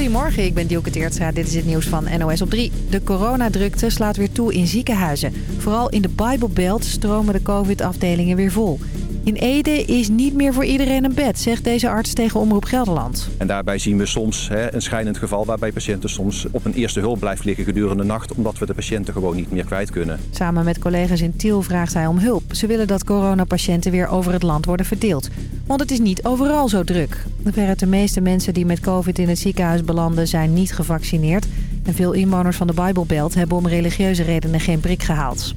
Goedemorgen, ik ben Dielke Teertstra. Dit is het nieuws van NOS op 3. De coronadrukte slaat weer toe in ziekenhuizen. Vooral in de Bijbelbelt stromen de covid-afdelingen weer vol. In Ede is niet meer voor iedereen een bed, zegt deze arts tegen Omroep Gelderland. En daarbij zien we soms hè, een schijnend geval waarbij patiënten soms op een eerste hulp blijven liggen gedurende de nacht... omdat we de patiënten gewoon niet meer kwijt kunnen. Samen met collega's in Tiel vraagt hij om hulp. Ze willen dat coronapatiënten weer over het land worden verdeeld. Want het is niet overal zo druk. Veruit de meeste mensen die met covid in het ziekenhuis belanden zijn niet gevaccineerd. En veel inwoners van de Bijbelbelt hebben om religieuze redenen geen prik gehaald.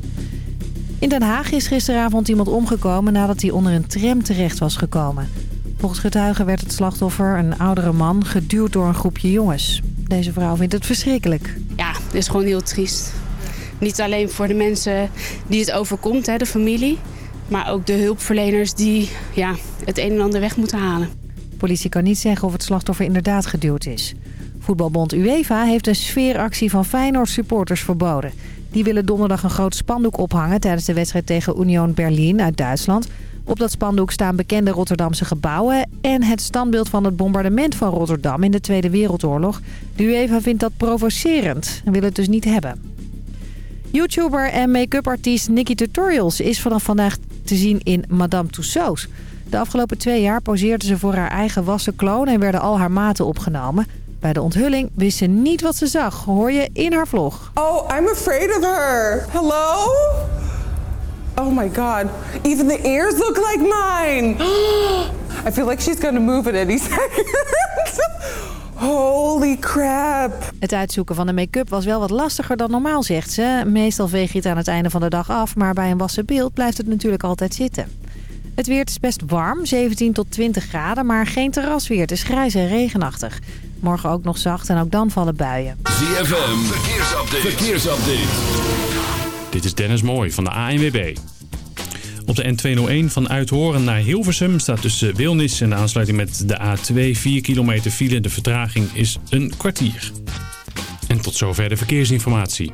In Den Haag is gisteravond iemand omgekomen nadat hij onder een tram terecht was gekomen. Volgens getuigen werd het slachtoffer, een oudere man, geduwd door een groepje jongens. Deze vrouw vindt het verschrikkelijk. Ja, het is gewoon heel triest. Niet alleen voor de mensen die het overkomt, hè, de familie... maar ook de hulpverleners die ja, het een en ander weg moeten halen. De politie kan niet zeggen of het slachtoffer inderdaad geduwd is. Voetbalbond UEFA heeft een sfeeractie van Feyenoord supporters verboden. Die willen donderdag een groot spandoek ophangen tijdens de wedstrijd tegen Union Berlin uit Duitsland. Op dat spandoek staan bekende Rotterdamse gebouwen en het standbeeld van het bombardement van Rotterdam in de Tweede Wereldoorlog. De UEFA vindt dat provocerend en wil het dus niet hebben. YouTuber en make-up artiest Nikki Tutorials is vanaf vandaag te zien in Madame Tussauds. De afgelopen twee jaar poseerde ze voor haar eigen wassen kloon en werden al haar maten opgenomen. Bij de onthulling wist ze niet wat ze zag, hoor je in haar vlog. Oh, I'm afraid of her. Hello? Oh my god. Even the ears look like mine. I feel like she's gonna move at any second. Holy crap. Het uitzoeken van de make-up was wel wat lastiger dan normaal, zegt ze. Meestal veeg je het aan het einde van de dag af, maar bij een wassen beeld blijft het natuurlijk altijd zitten. Het weer is best warm, 17 tot 20 graden, maar geen terrasweer. Het is grijs en regenachtig. Morgen ook nog zacht en ook dan vallen buien. ZFM, verkeersupdate. verkeersupdate. Dit is Dennis Mooij van de ANWB. Op de N201 van Uithoren naar Hilversum staat tussen Wilnis en de aansluiting met de A2 4 kilometer file. De vertraging is een kwartier. En tot zover de verkeersinformatie.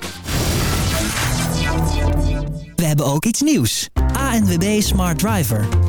We hebben ook iets nieuws. ANWB Smart Driver.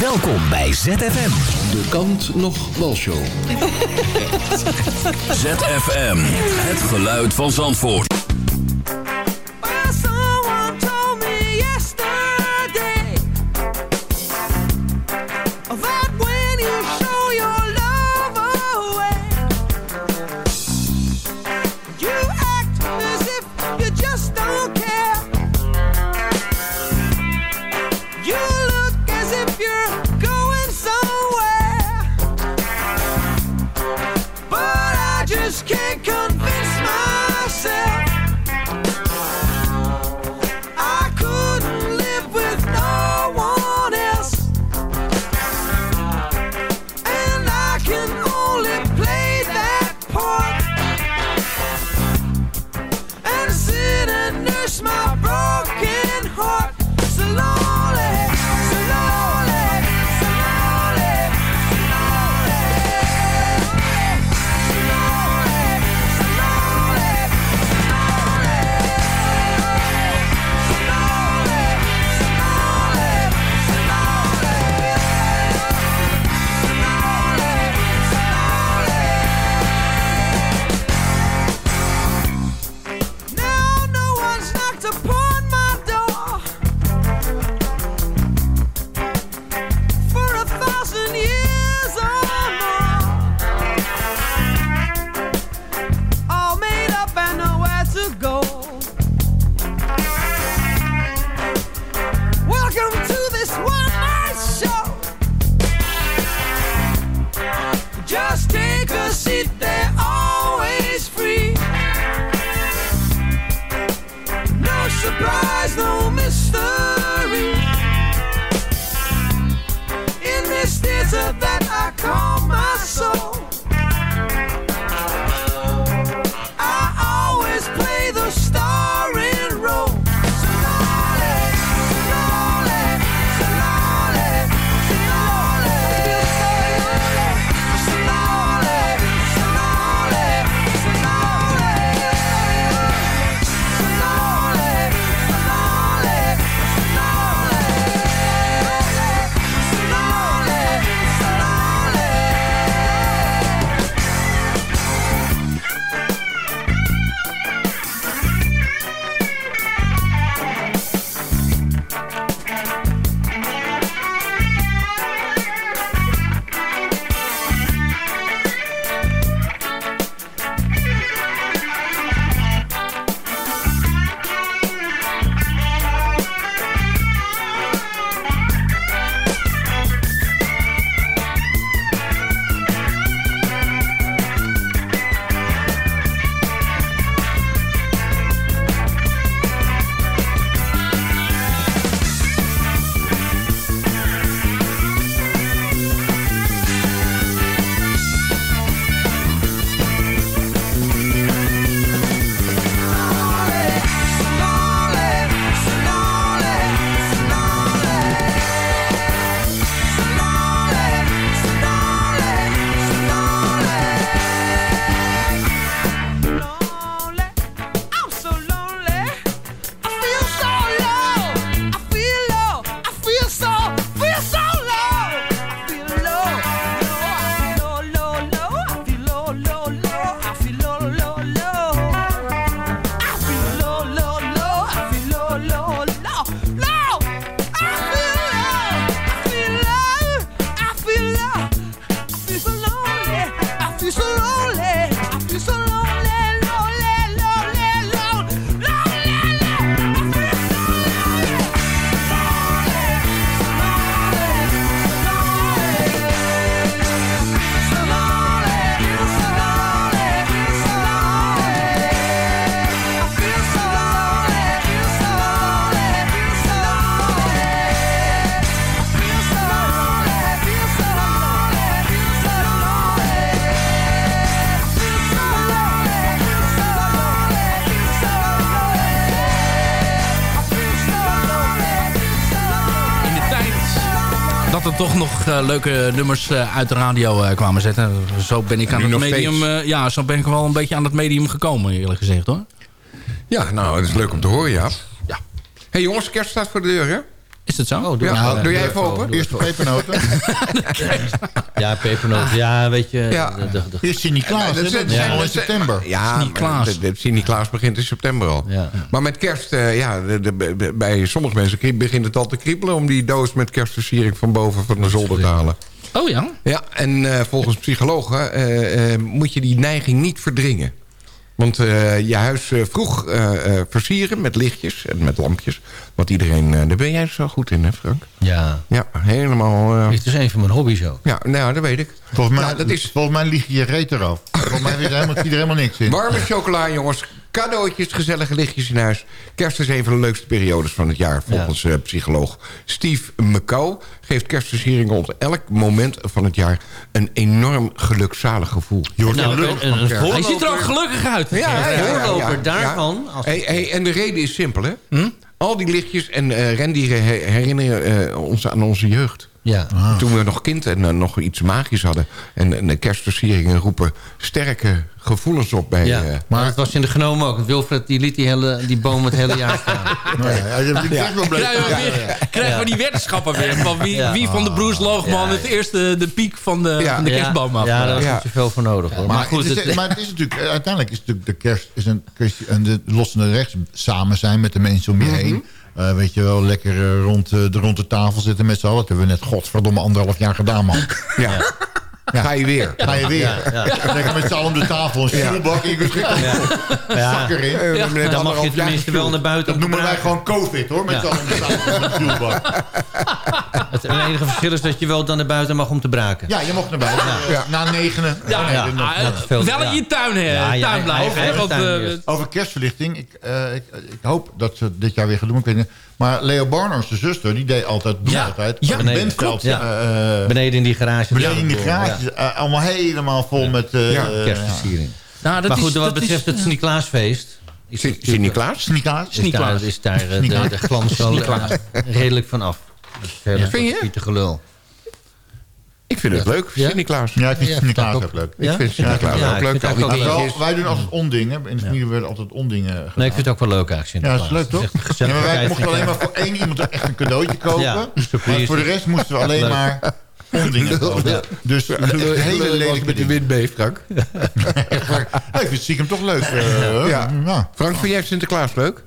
Welkom bij ZFM. De kant nog walshow. ZFM, het geluid van Zandvoort. Leuke nummers eh, uit de radio eh, kwamen zetten. Zo ben ik aan het medium. steeds. eh, ja, zo ben ik wel een beetje aan het medium gekomen, eerlijk gezegd hoor. Ja, nou, dat is leuk om te horen, ja. Ja. hey, jongens, kerst staat voor de deur, hè? Is het zo? Oh, doe, Ja, maar. doe jij even open? Doe Eerst de pepernoten. Ja, pepernoten. Ja, weet je. Ja. de- de- de- Eerst Sint-Niklaas, dat Dat is zijn- al in dat september. Ja, Sint-Niklaas. begint in september al. Ja. Maar met kerst, eh, ja, de, de- de- bij sommige mensen begint het al te kriebelen... om die doos met kerstversiering van boven van de zolder te halen. Oh ja? Ja, en eh, volgens psychologen eh, eh, moet je die neiging niet verdringen. Want eh, je huis eh, vroeg eh, eh, versieren met lichtjes en met lampjes. Want iedereen, eh, daar ben jij zo goed in, hè Frank? ja. Ja, helemaal... eh, Het is een van mijn hobby's ook. ja, nou, dat weet ik. Volgens mij, Nou, dat is volgens mij lieg je je reet eraf. Volgens mij zit er helemaal, zit er helemaal niks in. warme chocola, jongens. Cadeautjes, gezellige lichtjes in huis. Kerst is een van de leukste periodes van het jaar... volgens eh, psycholoog Steve McCow. Geeft kerstversieringen op elk moment van het jaar... een enorm gelukzalig gevoel. Je Nou, een. Hij ziet er ook gelukkig uit. Ja, ja, ja, ja, voorloper ja. daarvan. Als, Hey, hey, en de reden is simpel, hè? Al die lichtjes en eh, rendieren he- herinneren eh, ons aan onze jeugd. Ja. Toen we nog kind en eh, nog iets magisch hadden. En, en de kerstversieringen roepen sterke gevoelens op bij... ja. eh, maar het was in de genomen ook. Wilfred die liet die, hele, die boom het hele jaar staan. Nou ja. Krijgen we, weer, krijgen we die weddenschappen weer. Van wie, Ja. wie van de Broers Loogman Ja. het eerste de piek van de, Ja. van de kerstboom af. Ja, daar was Ja. niet zoveel voor nodig. Hoor. Maar, Maar, goed, het is, het- maar het is natuurlijk, uiteindelijk is natuurlijk de kerst is een kwestie... en de lossende rechts samen zijn met de mensen om je heen. Eh, weet je wel, lekker eh, rond, eh, de, rond de tafel zitten met z'n allen. Dat hebben we net godverdomme anderhalf jaar gedaan, man. ja. Ga je weer. Ga je weer. Ja, ja. Lekker met z'n allen om de tafel. Een stoelbak, ik schrik Ja. zak erin. Net Dan mag je tenminste wel naar buiten Dat om noemen wij gewoon covid hoor. Met Ja. z'n allen om de tafel met een stoelbak. Het enige verschil is dat je wel dan naar buiten mag om te braken. Ja, je mocht naar buiten. Ja. Na negenen. Ja, ja, ja. wel in ja. je tuin, hè, Ja, ja, tuin ja, blijven. ja. Over kerstverlichting. Ik, eh, ik, ik hoop dat ze dit jaar weer gaan doen. Ik weet niet. Maar Leo Barnard, zijn zuster, die deed altijd, Ja. altijd. Ja, nee, Bentveld, klopt, ja. eh, eh, Beneden in die garage. beneden in die Ja. graadjes. eh, allemaal helemaal vol met... eh, Ja, Kerstversiering. nou, dat Maar is- goed, wat dat betreft is, het Sint-Niklaasfeest... is Sint-Niklaas? Sint-Niklaas. Is daar, is daar de, de glans wel redelijk van af. Dat is heel Vind je? Pieter gelul. Ik vind het leuk, Ja? Sint-Niklaas. Ja, ik vind Ja, Sint-Niklaas ook. leuk. Ik vind Sint-Niklaas Ja, ook leuk. wij doen altijd ondingen. In de familie werden altijd ondingen gedaan. Nee, ik vind het ook wel leuk eigenlijk, Ja, dat is Sinterklaas. leuk toch? Ja, maar wij mochten alleen maar voor één iemand echt een cadeautje kopen. Ja, maar voor de rest moesten we alleen Leuk. maar ondingen kopen. Dus echt hele lelijke met de wind mee, Frank. Ja, ik vind het stiekem toch leuk. eh, Ja. ja. Frank, vind jij Sinterklaas leuk?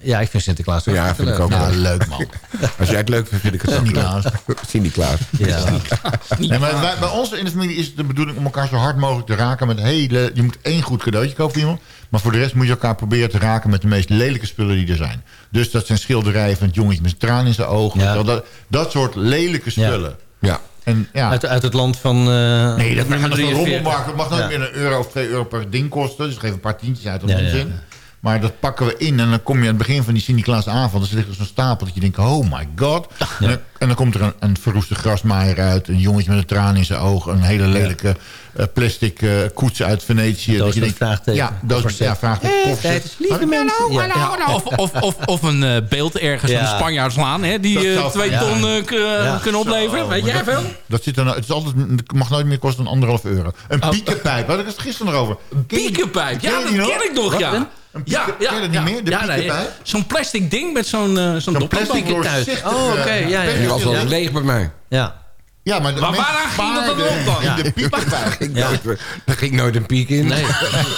Ja, ik vind Sinterklaas ook Ja, vind ik ook Ja, leuk. leuk man. Als jij het leuk vindt, vind ik het ook leuk. Sint-Niklaas. Ja. Nee, maar bij ons in de familie is het de bedoeling om elkaar zo hard mogelijk te raken met hele... Je moet één goed cadeautje kopen voor iemand. Maar voor de rest moet je elkaar proberen te raken met de meest lelijke spullen die er zijn. Dus dat zijn schilderijen van het jongetje met traan in zijn ogen. Ja. Dat, dat soort lelijke spullen. Ja. En, ja. Uit, uit het land van... eh Nee, dat gaat een 43. rommelmarkt. Het mag nooit Ja. meer een euro of twee euro per ding kosten. Dus geef een paar tientjes uit op Ja, onzin. Maar dat pakken we in en dan kom je aan het begin van die Sinterklaasavond. Er ligt er zo'n stapel dat je denkt, oh my god. En, dan, en dan komt er een, een verroeste grasmaaier uit. Een jongetje met een traan in zijn ogen. Een hele lelijke eh, plastic eh, koets uit Venetië. Dat je denkt, vraagteken. Ja, doos, Kofferset. ja vraagteken. Hey, is lieve mensen. Ja. Ja, of, of, of, of een eh, beeld ergens Ja. van de Spanjaardslaan, hè, die Dat eh, twee ja. ton eh, kunnen opleveren. Zo, Weet jij dat- veel? Dat zit er, nou- het, is altijd, het mag nooit meer kosten dan anderhalf euro. Een piekenpijp, had ik het gisteren nog over. Piekenpijp, ken ja, dat ken ik nog, ja. Een Ja, ja, ken je dat ja. niet meer? De Ja, nee, piekenpijp? Zo'n plastic ding met zo'n eh zo'n dop- plastic dop- doorzichtig, thuis. Oh, oké. eh, ja, ja, Die was al ja. leeg bij mij. Ja. Ja, maar, de Maar waaraan ging dat dan op dan? Ja. de piekenpijp. Ik Ja. nooit, er ging nooit een piek in. Nee.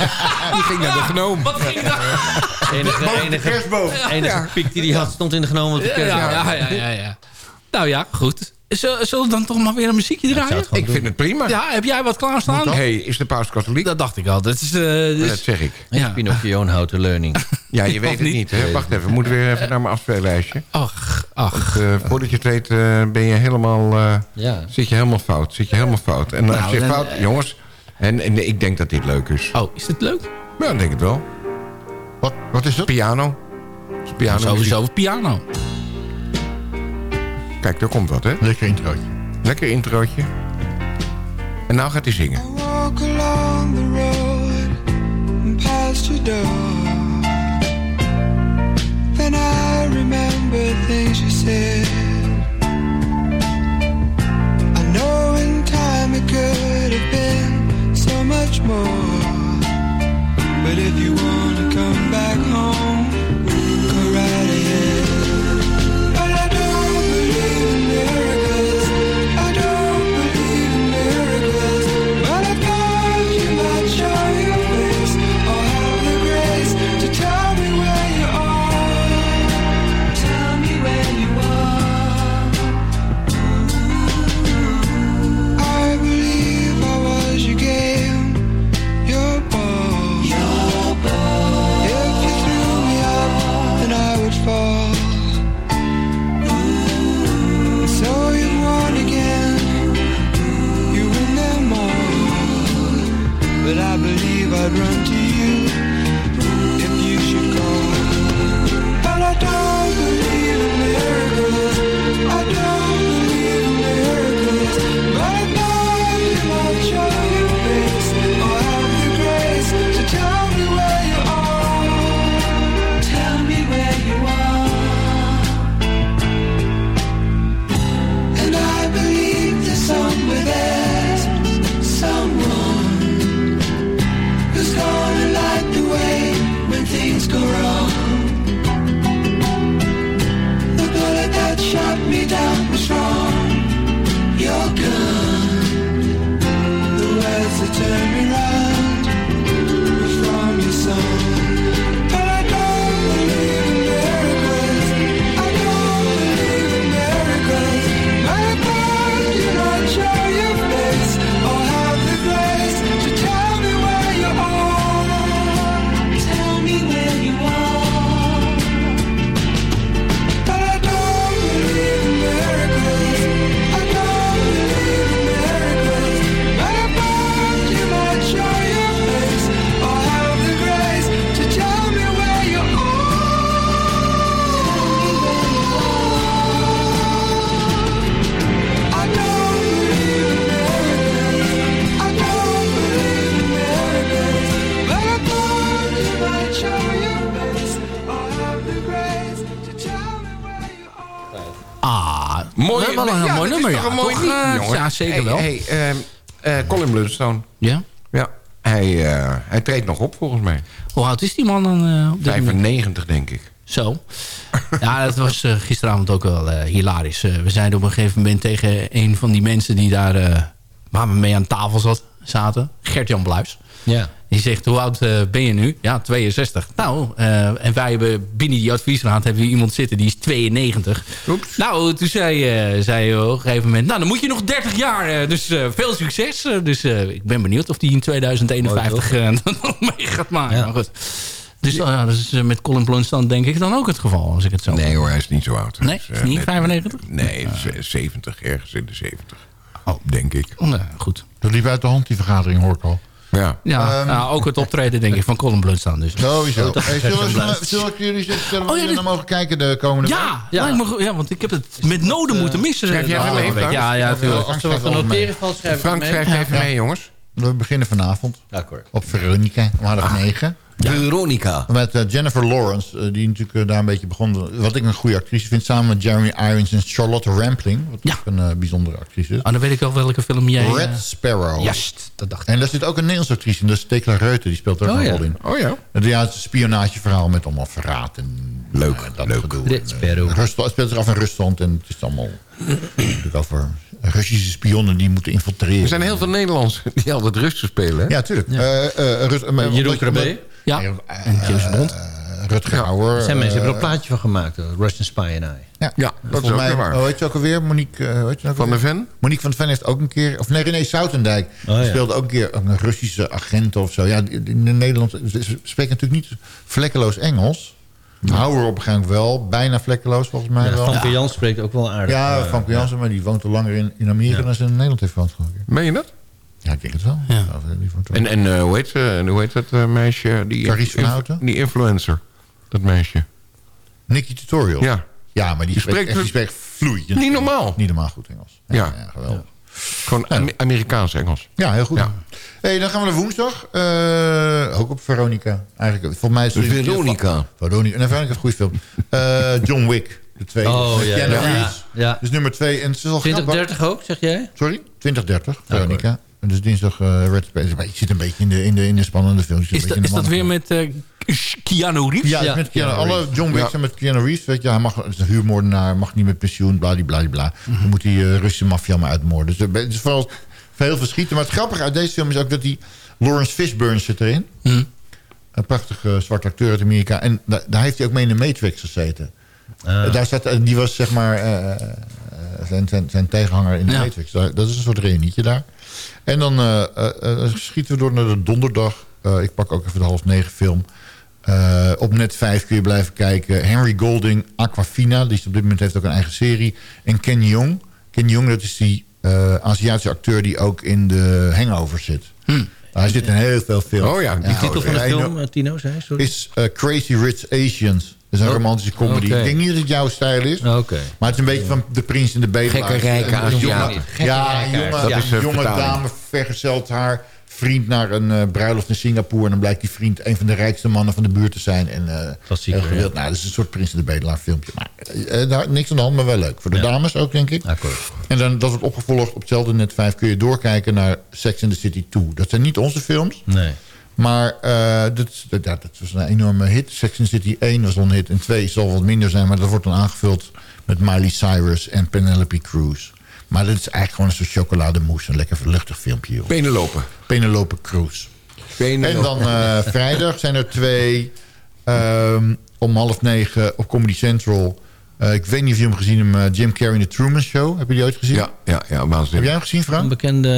Die ging naar de genoom. Wat ging dat? Enige, enige, kerstboom. enige piek die hij had stond in de genomen op de Ja, kerst. ja, ja, ja, ja, ja. Nou ja, goed. Zullen we dan toch maar weer een muziekje draaien? Ik vind het prima. Ja, heb jij wat klaarstaan? hey, is de paus katholiek? Dat dacht ik al. Dat is, eh, dus- Dat zeg ik. ja. Pinocchio en houten leuning. Ja, je weet het niet? niet. hè? Wacht even, we moeten weer even naar mijn afspeellijstje. Ach, ach. Want, eh, voordat je het weet eh, ben je helemaal, eh, Ja. zit je helemaal fout. Zit je helemaal fout. En als Nou, je dan- fout, jongens... En, en ik denk dat dit leuk is. Oh, is dit leuk? Ja, ik denk het wel. Wat, wat is dat? Piano. Is piano Sowieso piano. Kijk, daar komt wat, hè? Lekker introotje. Lekker introotje. En nou gaat hij zingen. Walk along the road and past your door. Then I remember things you said. I know in time it could have been so much more. But if you wanna come back home, zeker Hey, wel. Hey, ehm, eh, Colin Blunstone. Ja? Ja, hij, eh, hij treedt nog op volgens mij. Hoe oud is die man dan? eh, op dit moment? 95 denk ik. Zo. Ja, dat was gisteravond ook wel eh, hilarisch. We zeiden op een gegeven moment tegen een van die mensen die daar eh, waar we mee aan tafel zat, zaten, Gert-Jan Bluis. Ja. Die zegt, hoe oud eh, ben je nu? Ja, 62. Nou, eh, en wij hebben binnen die adviesraad hebben we iemand zitten die is 92. Nou, toen zei, eh zei op een gegeven moment, nou dan moet je nog 30 jaar. eh, dus eh, veel succes. Dus eh, ik ben benieuwd of die in 2051 eh, dat nog mee gaat maken. Maar goed. Dus ja, dat is met Colin Blunstone denk ik dan ook het geval, als ik het zo Nee hoor, hij is niet zo oud. Nee, is niet net- 95? Nee, z- 70, ergens in de 70. Oh, denk ik. Oh, nee, goed. Dat liep uit de hand, die vergadering, hoor ik al. Ja. Ja, Ehm, nou, ook het optreden denk ik van Colin Blunstone dus. Sowieso. Hey, zullen, zullen, zullen ik jullie wat Oh, ja, dit- naar mogen kijken de komende Ja, week? me goed. ja, want ik heb het met noden moeten missen. Schrijf jij even mee. Frank? Ja, ja, tuurlijk. Als er wat te noteren valt, schrijf Frank, schrijf even mee, jongens. We beginnen vanavond Akkoord. op Veronica, om half negen. Veronica. Met eh, Jennifer Lawrence, eh, die natuurlijk eh, daar een beetje begon. Wat ik een goede actrice vind, samen met Jeremy Irons en Charlotte Rampling. Wat ook een bijzondere actrice is. Ah, dan weet ik wel welke film jij... Red Sparrow. Juist, dat dacht ik. En daar zit ook een Nederlandse actrice in, dat is Tekla Reuter. Die speelt er ook Oh, een ja. rol in. Oh ja. Het ja, het is een spionageverhaal met allemaal verraad en Leuk, dat leuk. gedoe. Red Sparrow. Het speelt zich af in Rusland en het is allemaal natuurlijk over Russische spionnen die moeten infiltreren. Er zijn heel veel Nederlanders die altijd Russen spelen. Hè? Ja, tuurlijk. Eh, eh, Rus- maar Jeroen omdat- Krabbe. omdat- Ja, Eh, en James Bond. eh, Rutger Hauer. Er zijn mensen eh, hebben er een plaatje van gemaakt. Russian Spy and I. Ja, Ja, dat is ook mij, weer waar. oh, weet je ook alweer? Monique, eh, weet je ook Van alweer? der Ven? Monique van der Ven heeft ook een keer... Of nee, René Soutendijk. Oh, ja. speelde ook een keer een Russische agent of zo. Ja, in Nederland spreken natuurlijk niet vlekkeloos Engels. Houwer op een gegeven moment wel. Bijna vlekkeloos volgens mij Ja, wel. Van Jans spreekt ook wel aardig. Ja, eh, Van Jansen, maar die woont al langer in, in Amerika dan ze in Nederland heeft gewoond. Meen je dat? Ja, ik denk het wel. Ja. En, en eh, hoe, heet ze, en hoe heet dat eh, meisje? Die, Carice van Houten? Die influencer. Dat meisje. Nicky Tutorial. Ja. Ja, maar die, Die spreekt, spreekt vloeiend. Niet normaal. Niet normaal goed Engels. Ja, Ja. ja, geweldig. Gewoon Ame- Amerikaans Engels. Ja, heel goed. Ja. Hey, dan gaan we naar woensdag. Eh, ook op Veronica. Eigenlijk, volgens mij is het... Veronica. Veronica. Nee, Veronica is een goede film. Eh, John Wick, de tweede. Oh, ja, ja. Dus nummer twee. En het is wel grappig. 2030 ook, zeg jij? Sorry? 2030, Veronica. En dus dinsdag eh Red Space. Je zit een beetje in de, in de, in de spannende films. Is, dat, is weer met eh, Keanu Reeves? Ja, Ja, met Keanu, Keanu alle John Wick Ja. zijn met Keanu Reeves. Weet je, hij mag, is een huurmoordenaar, mag niet met pensioen, bladibladibla. Mhm. Dan moet die eh, Russische maffia maar uitmoorden. Dus het is vooral veel verschieten. Maar het grappige uit deze film is ook dat die Lawrence Fishburne zit erin. Hm. Een prachtige zwarte acteur uit Amerika. En da- daar heeft hij ook mee in de Matrix gezeten. Ah. Eh, daar zat, eh, die was zeg maar eh, eh, zijn, zijn, zijn tegenhanger in de Ja. Matrix. Daar- dat is een soort reunietje daar. En dan eh, eh, eh, schieten we door naar de donderdag. Eh, ik pak ook even de half negen film. Eh, op net 5 kun je blijven kijken. Henry Golding, Aquafina. Die is op dit moment heeft ook een eigen serie. En Ken Jeong. Ken Jeong, dat is die eh, Aziatische acteur die ook in de Hangover zit. Hij zit in heel veel films. Oh ja, die Titel van de film, Tino, zei? Sorry. is Crazy Rich Asians. Dat is een Oh, romantische comedy. Ik denk niet dat het jouw stijl is. Oké. Maar het is een beetje van de prins en de bedelaar. Gekke rijke Een jonge- Aziaten. Ja, een jonge, Dat is, een jonge vertaling. dame vergezelt haar vriend naar een eh, bruiloft in Singapore. En dan blijkt die vriend een van de rijkste mannen van de buurt te zijn. En eh Klassieker, heel gewild. Nou, dat is een soort prins en de bedelaar filmpje. Maar eh, daar, niks aan de hand, maar wel leuk. Voor de dames ook, denk ik. Akkoord. En dan, dat wordt opgevolgd op hetzelfde net 5 kun je doorkijken naar Sex in the City 2. Dat zijn niet onze films. Nee. Maar eh, dat, dat, was een enorme hit. Sex and the City 1 was al een hit. En 2 zal wat minder zijn. Maar dat wordt dan aangevuld met Miley Cyrus en Penelope Cruz. Maar dat is eigenlijk gewoon een soort chocolademousse. Een lekker luchtig filmpje. Joh. Penelope. Penelope Cruz. Penelope. En dan eh, vrijdag zijn er twee... ehm, om half negen op Comedy Central. Eh, ik weet niet of je hem gezien hebt. Jim Carrey in The Truman Show. Heb je die ooit gezien? Ja, ja, ja, Heb waanzinnig. jij hem gezien, Frank? Een bekende...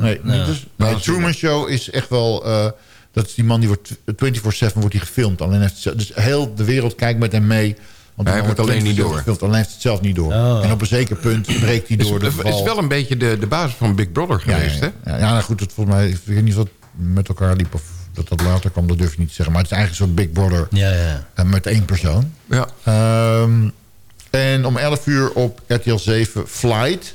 Nee, nou, dus. Nee, de Truman Show is echt wel... eh, dat is die man die wordt 24-7 wordt hij gefilmd. Alleen heeft het, zelf- dus heel de wereld kijkt met hem mee. Want Hij heeft het alleen wordt niet door. gefilmd, alleen heeft het zelf niet door. Oh. En op een zeker punt breekt hij Is, door de is val. wel een beetje de, de basis van Big Brother ja, geweest, ja, hè? ja, ja, nou goed, het, volgens mij, ik weet niet of dat met elkaar liep of dat dat later kwam, dat durf ik niet te zeggen. Maar het is eigenlijk soort Big Brother Ja, ja. eh, met één persoon. Ja. Ehm, en om 11 uur op RTL 7 Flight.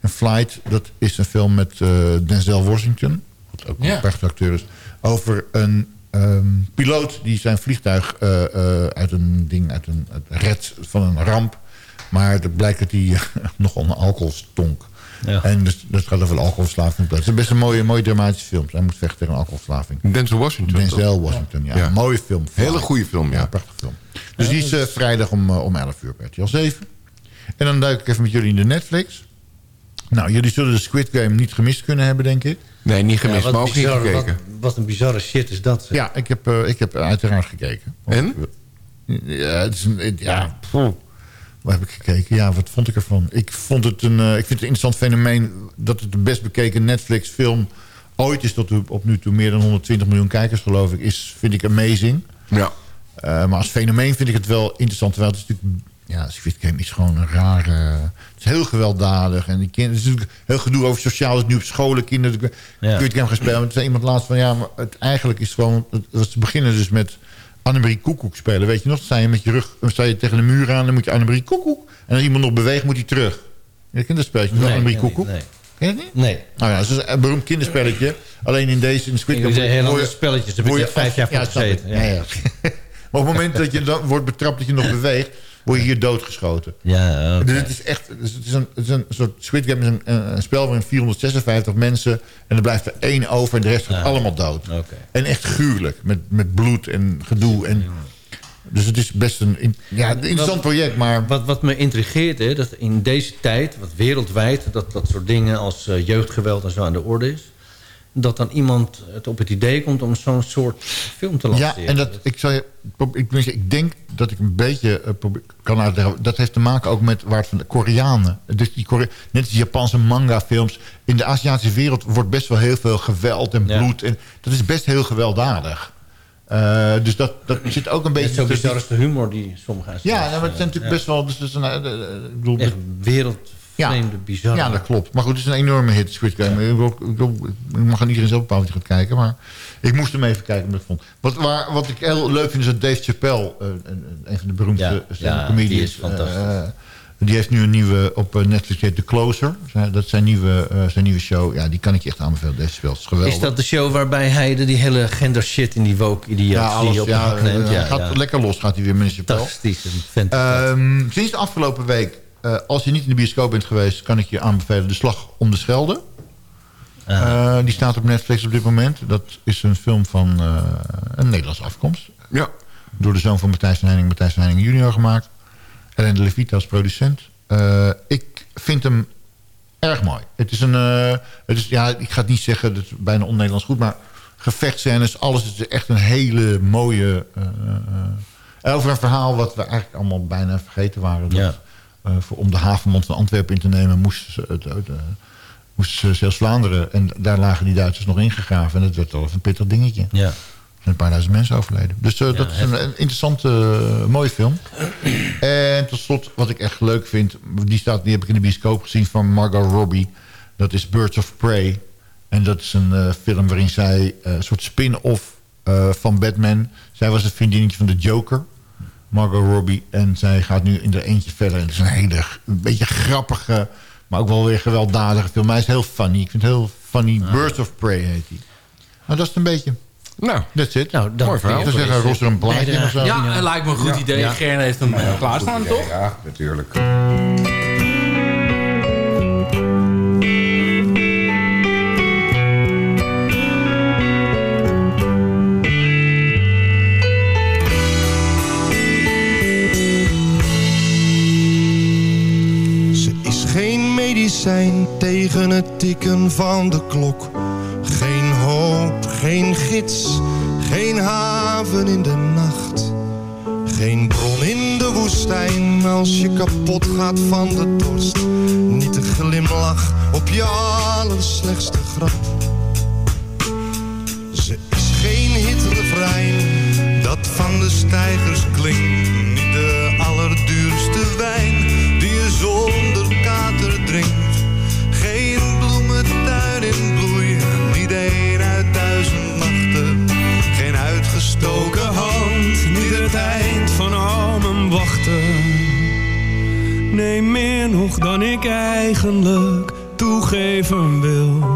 En Flight, dat is een film met eh, Denzel Washington. Wat ook Ja. een prachtige acteur is. Over een ehm, piloot die zijn vliegtuig eh, eh, uit een ding, uit een uit redt van een ramp. Maar het blijkt dat hij nogal een alcohol stonk. Ja. En dus, dat gaat over alcoholverslaving. Het is best een mooie, mooie dramatische film. Hij moet vechten tegen een alcoholverslaving. Denzel Washington. Denzel? Washington, ja. Ja. Mooie film. Hele goede film, ja. prachtige film. Dus die is eh, vrijdag om, eh, om 11 uur bij RTL 7. En dan duik ik even met jullie in de Netflix. Nou, jullie zullen de Squid Game niet gemist kunnen hebben, denk ik. Nee, niet Ja, gemist, wat maar ook niet gekeken. Wat, wat een bizarre shit is dat. zeg. Ja, ik heb, eh, ik heb uiteraard gekeken. En? Ja, het is een, ja. Waar heb ik gekeken? Ja, wat vond ik ervan? Ik vond het een, eh, ik vind het een interessant fenomeen dat het de best bekeken Netflix film ooit is tot op nu toe meer dan 120 miljoen kijkers geloof ik, is vind ik amazing. Ja. Eh, maar als fenomeen vind ik het wel interessant. Terwijl het is natuurlijk... Ja, Squid Game is gewoon een rare... Het is heel gewelddadig. En die kinderen, het is natuurlijk heel gedoe over sociaal. Het is nu op scholen kinderen Ja. Squid Game gespeeld. Er zei iemand laatst van... Ja, maar het eigenlijk is gewoon... Het, ze beginnen dus met Annemarie Koekoek spelen. Weet je nog? Dan sta je met je rug dan sta je tegen de muur aan. Dan moet je Annemarie Koekoek. En als iemand nog beweegt, moet hij terug. Je kent dat spelletje? Nee, Annemarie Koekoek? niet, Ken je het niet? Nee. Nou ja, het is een beroemd kinderspelletje. Alleen in deze, in Squid Game... weet heel andere spelletjes. Daar je vijf jaar voor ja, gezeten. Ja. Ja, ja. maar op het moment dat je dan wordt betrapt dat je nog beweegt... word je hier doodgeschoten. Ja. Dus het is echt dus het is een, het is een soort Squid Game is een, een, spel waarin 456 mensen... en er blijft er één over en de rest gaat allemaal dood. Oké. En echt gruwelijk, met, met bloed en gedoe. En, dus het is best een, ja, een interessant project, maar... Wat, wat me intrigeert, hè, dat in deze tijd, wat wereldwijd... dat dat soort dingen als eh, jeugdgeweld en zo aan de orde is... dat dan iemand het op het idee komt om zo'n soort film te lanceren. Ja, en dat, ik, zal je, ik, ik denk dat ik een beetje eh, kan uitleggen. Dat heeft te maken ook met waar het van de Koreanen. Dus die Kore- net als Japanse manga-films. In de Aziatische wereld wordt best wel heel veel geweld en Ja. bloed. En dat is best heel gewelddadig. Eh, dus dat, dat zit ook een beetje... Zo bizar is de humor die sommige Ja, nou, maar het zijn natuurlijk best wel... Dus, dus eh, ik bedoel, Echt bizarre... ja, dat klopt. Maar goed, het is een enorme hit, Squid Game. Ik, wil- ik, wil- ik mag aan iedereen zelf bepalen wat hij gaat kijken. Maar ik moest hem even kijken wat ik vond. Wat, waar, wat ik heel leuk vind is dat Dave Chappelle... eh, een, een van de beroemdste Ja, ja, comedians... die is fantastisch. eh, die heeft nu een nieuwe op eh, Netflix, heet The Closer. Zijn- Dat is zijn nieuwe, eh, zijn nieuwe show. Ja, die kan ik je echt aanbevelen. Dave Chappelle is geweldig. Is dat de show waarbij hij de, die hele gender shit in die woke idiotie ja, alles, op ja, neemt? eh, gaat lekker los, gaat hij weer, Chappelle. Fantastisch. Ehm, sinds de afgelopen week, eh, als je niet in de bioscoop bent geweest... kan ik je aanbevelen De Slag om de Schelde. Eh, die staat op Netflix op dit moment. Dat is een film van eh, een Nederlandse afkomst. Ja. Door de zoon van Matthijs van Heining, Matthijs van Heining junior gemaakt. En de Levita als producent. Ik vind hem erg mooi. Het is een... het is, ja, ik ga het niet zeggen, dat is bijna on-Nederlands goed... maar gevechtscènes, alles het is echt een hele mooie... over een verhaal wat we eigenlijk allemaal bijna vergeten waren. Dat, Ja. Eh, voor, om de havenmond van Antwerpen in te nemen... moesten ze, eh, moesten ze zelfs Vlaanderen... en daar lagen die Duitsers nog ingegraven. En het werd even een pittig dingetje. Ja. Er zijn een paar duizend mensen overleden. Dus eh, dat is een, een interessante, mooie film. En tot slot, wat ik echt leuk vind... Die, staat, die heb ik in de bioscoop gezien van Margot Robbie. Dat is Birds of Prey. En dat is een film waarin zij... een soort spin-off van Batman. Zij was het vriendinnetje van de Joker. Margot Robbie. En zij gaat nu in er eentje verder. En het is een hele een beetje grappige... maar ook wel weer gewelddadige film. Maar hij is heel funny. Ik vind het heel funny. Birds of Prey heet hij. Nou, dat is het een beetje. Nou, that's it. Nou, dank Mooi verhaal. je Ik zou zeggen, deze Ros er een plaatje of zo. Ja, lijkt me een goed Ja. idee. Ja. Gern heeft hem eh, klaarstaan, toch? Ja, natuurlijk. Tegen het tikken van de klok. Geen hoop, geen gids, geen haven in de nacht. Geen bron in de woestijn als je kapot gaat van de dorst. Niet de glimlach op je allerslechtste grap. Ze is geen hitrefrein dat van de stijgers dan ik eigenlijk toegeven wil.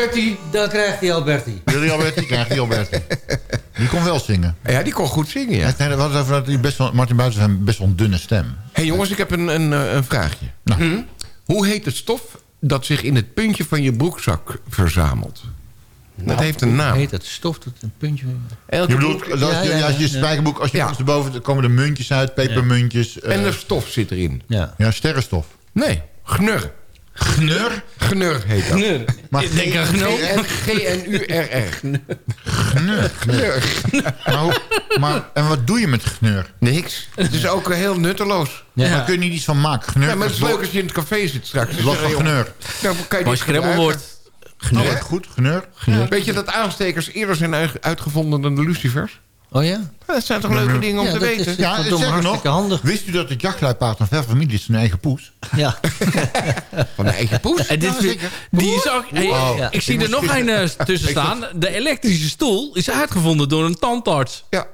Alberti. Dan krijgt hij Alberti. Willy Alberti krijgt die Alberti. Die kon wel zingen. Ja, die kon goed zingen, ja. Nee, hadden het over dat hij best wel, Martin Buiten heeft best wel een dunne stem. Hé hey jongens, ik heb een, een, eh, een vraagje. Hm? Hoe heet het stof dat zich in het puntje van je broekzak verzamelt? dat heeft een naam. Heet het stof tot een puntje? Elke je bedoelt, broek- dat als je, Ja, ja, als je ja. spijkerboek, als je Ja. erboven komen de muntjes uit, pepermuntjes. En eh, de stof zit erin. Ja. ja, sterrenstof. Nee, gnur. Gnur? Gnur heet dat. Gnur. Maar Ik denk aan gnul. G-N-U-R-R. Gnur. Gnur. Maar, hoe- maar, en wat doe je met gnur? Niks. Het is ook heel nutteloos. Ja. Daar kun je niet iets van maken. Gnur Ja, maar het is leuk als je in het café zit straks. Wat voor gnur? Nou, kan je Mooi. Oh, goed, gnur. Ja. Weet je dat aanstekers eerder zijn uit- uitgevonden dan de lucifers? Oh ja? Dat zijn toch leuke dingen om Ja, te dat weten? is- Ja, zeg nog, hartstikke handig. wist u dat het jachtluipaard van ver familie is zijn eigen poes? Ja. Van een eigen poes? En dit, Ja, zeker. die is ook, hey, Wow. Ik Ja. zie Ik er nog een eh, tussen staan. De elektrische stoel is uitgevonden door een tandarts. Ja.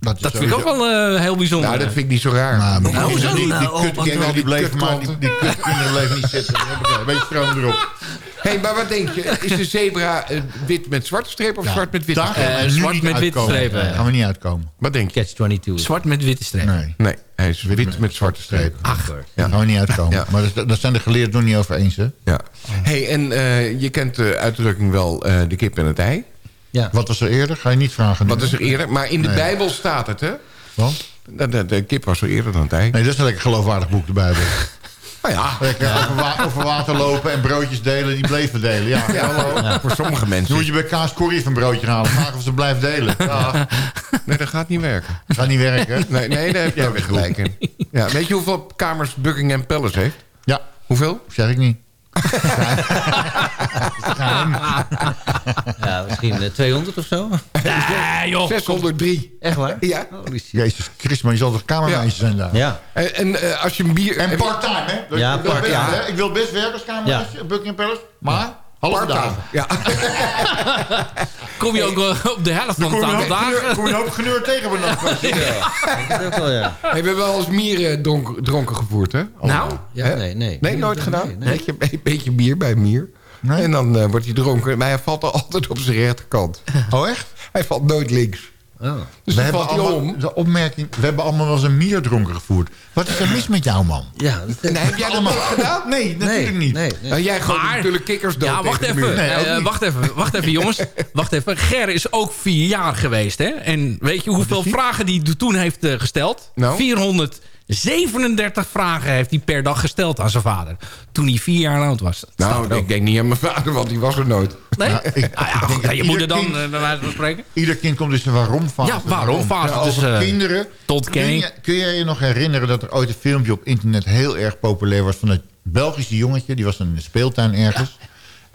Dat, Dat vind ik ook wel eh, heel bijzonder. Nou, dat vind ik niet zo raar. Nou, maar Nou, die, zo, die, die, nou, kut- die- nou, die die bleven maar, die, die kutkinderen bleven niet zitten. Een beetje stroom erop. Hé, hey, maar wat denk je? Is de zebra eh, wit met zwarte strepen of Ja, zwart met witte daar strepen? gaan we Eh, zwart niet met witte uitkomen. strepen. Daar gaan we niet uitkomen. Wat denk je? Catch 22. Zwart met witte strepen. Nee, Nee, hij is wit met zwarte strepen. Ach, daar gaan we niet uitkomen. Ja. Maar dat, dat zijn de geleerden nog niet over eens, hè? Ja. hey, en eh, je kent de uitdrukking wel eh, de kip en het ei. Ja. Wat was er eerder? Ga je niet vragen. nu, Wat is er eerder? Maar in de Nee. Bijbel staat het, hè? Want? De, de, de kip was er eerder dan het ei. Nee, dat is een lekker geloofwaardig boek, de Bijbel. Nou ja, Lekker over, wa- over water lopen en broodjes delen, die bleven delen. Ja, ja, hallo. voor sommige Dan mensen. moet je bij Kaas Corrie een broodje halen. Vragen of ze blijft delen. Ja, Nee, dat gaat niet werken. gaat niet werken. Nee, nee daar heb jij weer gelijk in. Ja, weet je hoeveel kamers Buckingham Palace heeft? Ja, Hoeveel? zeg ik niet. Ja, misschien eh, 200 of zo. Nee, joh. 603. Echt waar? Ja. Jezus Christus, maar je zal toch kamermeisje zijn daar? Ja. En, en eh, als je een bier... En part-time, hè? Ja, ik, wil part-time. ik wil best werken als ja. Buckingham Palace. Maar, halve dagen. Ja. Kom je ook eh, op de helft van het aantal een hoop- dagen? kom je hoop geneur tegen me dan. Dat is ook wel, ja. Hey, we hebben wel eens mieren dronk, dronken gevoerd, hè? Nou, Ja, Hè? nee, nee. Nee, nooit Nee, gedaan? nee, nee. Beetje, een beetje bier bij mier. En dan eh, wordt hij dronken. Maar hij valt er altijd op zijn rechterkant. Oh, echt? Hij valt nooit links. Dus we hebben allemaal, om. de opmerking, we hebben allemaal wel eens een mierdronken gevoerd. Wat is er mis met jou, man? Ja, dat En heb jij dat gedaan? Nee, natuurlijk nee, niet. Nee, nee. Nou, jij gooit Maar- natuurlijk kikkers dood Ja, wacht even. Nee, Eh, wacht even. Wacht even, jongens. Wacht even. Ger is ook vier jaar geweest, hè? En weet je hoeveel vragen die toen heeft eh, gesteld? Nou? 437 vragen heeft hij per dag gesteld aan zijn vader. Toen hij vier jaar oud was. Dat Nou, er ik denk niet aan mijn vader, want die was er nooit. Nee? Ja, ik- ja, ik denk goed, dat ja, je ieder moeder dan, kind- eh, bij wijze van spreken. Ieder kind komt dus een waarom-fase. Ja, waarom-fase. Ja, Dus, over eh, kinderen. tot kun, je, kun jij je nog herinneren dat er ooit een filmpje op internet heel erg populair was... van een Belgische jongetje, die was in de speeltuin ergens.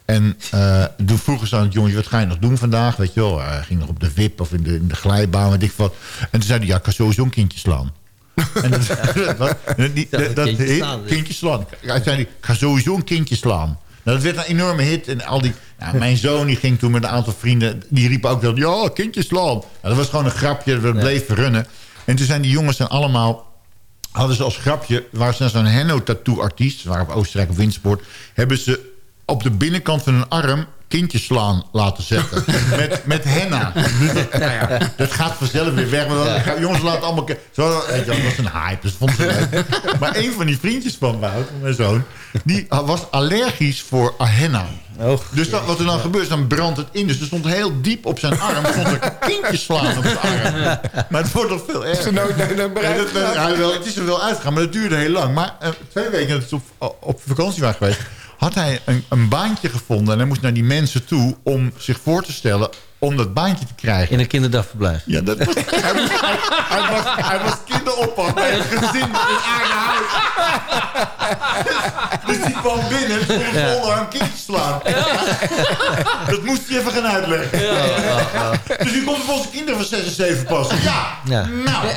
En eh, toen vroegen ze aan het jongetje, wat ga je nog doen vandaag? Weet je wel, hij ging nog op de wip of in de, in de glijbaan, weet ik wat. En toen zei hij, ja, ik kan sowieso een kindje slaan. En dat, dat, die, dat, dat kindje slaan, kindje slaan. Hij zei, ik ga sowieso een kindje slaan. Nou, dat werd een enorme hit. En al die, nou, mijn zoon die ging toen met een aantal vrienden... die riepen ook wel, ja, kindje slaan. Nou, dat was gewoon een grapje, dat bleef runnen. En toen zijn die jongens dan allemaal... hadden ze als grapje... waren ze zo'n henno-tattoo-artiest... waren op Oostenrijk of Windsport... hebben ze op de binnenkant van hun arm... kindjes slaan laten zetten. met, met henna. Dat, nou ja, dat gaat vanzelf weer weg. Maar dan, Jongens laten allemaal... Zo, weet je wel, dat was een hype, dus vond ze leuk. Maar een van die vriendjes van Wout, mijn zoon... die was allergisch voor henna. Oh, Dus dat, wat er dan gebeurt, dan brandt het in. Dus er stond heel diep op zijn arm... stond er kindjes slaan op zijn arm. Maar het wordt nog veel erger. Er het is er wel uitgegaan, maar dat duurde heel lang. Maar eh, twee weken dat ze op, op vakantie waren geweest... had hij een, een baantje gevonden. En hij moest naar die mensen toe om zich voor te stellen... om dat baantje te krijgen. In een kinderdagverblijf. Ja, dat was, hij, was, hij, was, hij was kinderoppas bij een gezin in Aardenhuis. Dus die kwam binnen en stond Ja. vol naar een kindje slaan. Dat moest hij even gaan uitleggen. Dus u komt voor onze kinderen van 6 en 7 passen. Ja, Ja. nou.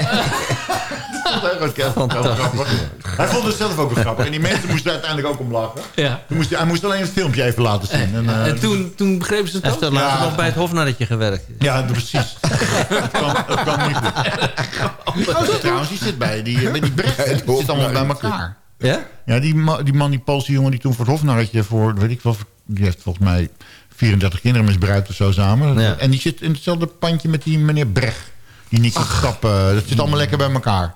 Dat vond hij grappig. Hij vond het zelf ook wel grappig. En die mensen moesten uiteindelijk ook om lachen. Ja. Moest hij, moest alleen het filmpje even laten zien. En, eh, En toen, toen begrepen ze het ook? Ja. nog bij het gewerkt. Ja, precies. Het kwam, het kwam niet goed. Oh, trouwens, die zit bij die, bij die Brecht. zit allemaal bij elkaar. Ja? Ja, die, ma- die man, die Poolse jongen die toen voor het hofnarretje voor, weet ik wel, die heeft volgens mij 34 kinderen misbruikt of zo samen. Ja. En die zit in hetzelfde pandje met die meneer Brecht. Die niet kan stappen. Dat zit allemaal lekker bij elkaar.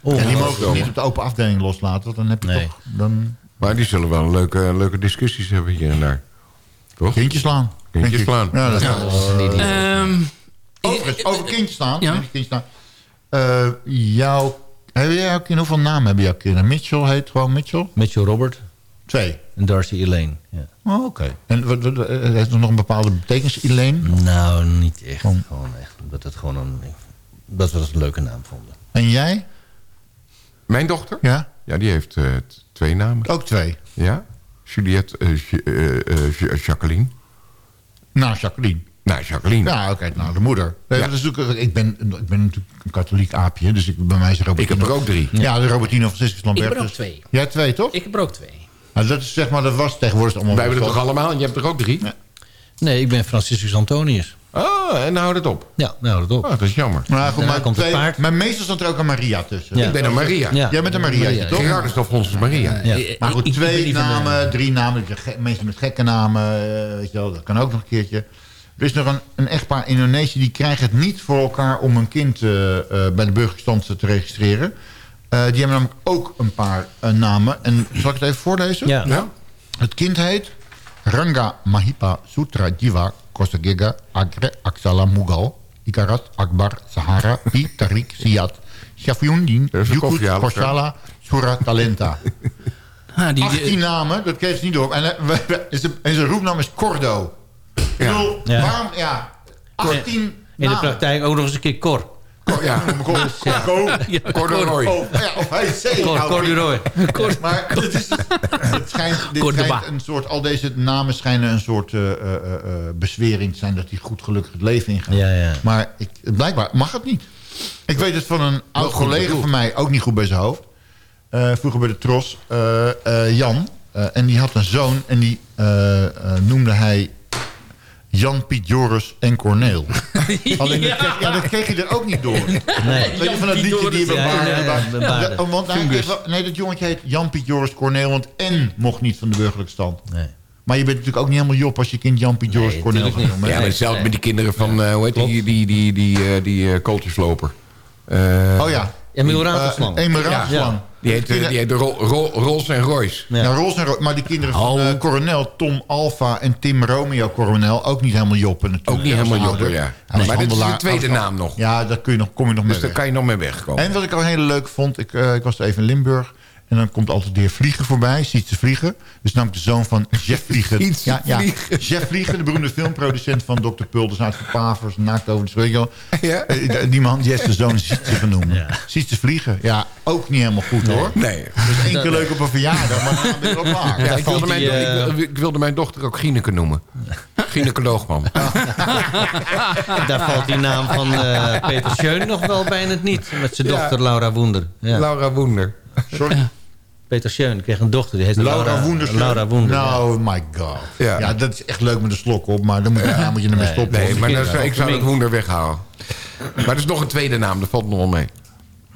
Oh, en die mogen niet op de open afdeling loslaten. Want dan heb je Nee. toch... Dan Maar die zullen wel leuke, leuke discussies hebben hier en daar. Toch? kindjes slaan. Kindjes slaan. Ja, dat. Ehm, Overigens, over kindjes staan. Ja. Ja. Kindjes staan. Eh, jouw, heb jij jouw kind, hoeveel namen hebben jouw kinderen? Mitchell heet gewoon Mitchell? Mitchell Robert Twee. en Darcy Elaine. Ja. Oh, oké. En wat, wat, eh, heeft er nog een bepaalde betekenis, Elaine? Nou, niet echt. Gewoon- Gewoon echt. Dat, het gewoon een, dat we dat een leuke naam vonden. En jij? Mijn dochter? Ja? Ja, die heeft eh, twee namen. Ook twee. Ja? Juliette, eh, Ju- eh, eh, Ju- Jacqueline. Nou, Jacqueline. Nou, Jacqueline. Ja, oké. nou, de moeder. Dat is natuurlijk- ik, ben, ik ben natuurlijk een katholiek aapje. Dus ik, bij mij is Robertino... Ik heb er ook drie. Ja, de Robertino Franciscus ik Lambert. heb er ook dus- twee. Jij twee, toch? Ik heb er ook twee. Nou, dat is zeg maar, dat was tegenwoordig allemaal... Wij hebben het toch allemaal? En je hebt er ook drie? Ja. Nee, ik ben Franciscus Antonius. Oh, en nou houdt het op. Ja, nou dat op. Oh, dat is jammer. Maar goed, maar, komt het paard. maar meestal stond er ook een Maria tussen. Ja. Ik ben een Maria. Ja. Jij bent een Mariaatje, Maria, toch? Gerardus Alfonsus Maria. Ja. Maar goed, Ik- ik ben twee namen, drie namen. Mensen met gekke namen, eh, weet je wel, dat kan ook nog een keertje. Er is nog een, een echtpaar in Indonesië... die krijgen het niet voor elkaar om een kind eh, eh, bij de burgerstand te registreren. Eh, die hebben namelijk ook een paar namen. En zal ik het even voorlezen? Ja. Ja? Het kind heet Ranga Mahipa Sutra Jiva Kosagega Agre Aksala Mughal Ikarat Akbar Sahara Pi Tariq Siat Shafiundin Yukut halen, Kosala Sura Talenta. Ah, die, 18 namen, dat kreeg ze niet door. En, eh, zijn- zijn roepnaam is Cordo. Ik bedoel, Ja. waarom, ja, 18 In de namen. praktijk ook nog eens een keer Cor. Ja, Dus. Corduroy. Of, ja, of hij. Cor- Nou, Corduroy. Maar dit, is, het schijnt, dit schijnt een soort, al deze namen schijnen een soort eh, eh, eh, bezwering te zijn dat hij goed gelukkig het leven ingaat. Ja, ja. Maar ik, blijkbaar mag het niet. Ik weet het van een oud collega van mij, ook niet goed bij zijn hoofd. Vroeger bij de Tros, Jan. En die had een zoon en die noemde hij Jan, Piet, Joris en Corneel. Alleen dat, kreeg, ja, dat kreeg je er ook niet door. Nee. Weet je van dat liedje die we Ja, baarden? ja, ja, we baarden. Ja, want nee, dat jongetje heet Jan, Piet, Joris, Corneel. Want N mocht niet van de burgerlijke stand. Nee. Maar je bent natuurlijk ook niet helemaal Job als je kind Jan, Piet, Joris, Corneel gaat natuurlijk noemen. Ja, maar hetzelfde met die kinderen van, eh, hoe heet die, die, die, die, eh, die eh, kooltjesloper. Eh, Oh ja. Emil Ja. Die heet, eh, die heet Ro- Ro- Rolls en Royce. Ja, Rolls en maar die kinderen van eh, Coronel, Tom Alfa en Tim Romeo Coronel, ook niet helemaal Joppen natuurlijk. Ook niet helemaal. Joppen, ja. Was Maar dit is de tweede naam nog. Ja, daar kun je nog, kom je nog mee Dus daar weg. kan je nog mee wegkomen. En wat ik al heel leuk vond, ik, eh, ik was even in Limburg. En dan komt altijd de heer Vliegen voorbij, ziet ze vliegen. Dus namelijk de zoon van Jeff Vliegen. Ziet ze ja, ja, vliegen. Jeff Vliegen, de beroemde filmproducent van Dr. Pulders uit de Pavers, Naakt over de wel. Ja. Eh, Die man, die heeft de zoon ziet ze genoemd. Ziet ze vliegen. Ja, ook niet helemaal goed hoor. Nee. Dus één keer leuk op een verjaardag, maar dan ben je erop klaar. Ja, ik, wilde valt mijn, eh, ik, wil- ik wilde mijn dochter ook Gineke noemen. Gynaecoloogman. Daar valt die naam van eh, Peter Schön nog wel bij in het niet. Met zijn Ja. dochter Laura Woender. Ja. Laura Woender. Sorry. Peter Schön kreeg een dochter. Die heet Laura. Laura Woender. ja. Nou, my god. Ja. Ja. dat is echt leuk met een slok op, maar dan moet je, ja, moet je ermee stoppen. Nee, maar dan kinderen zou, ik zou het. Woender weghalen. Maar er is nog een tweede naam, dat valt nog wel mee.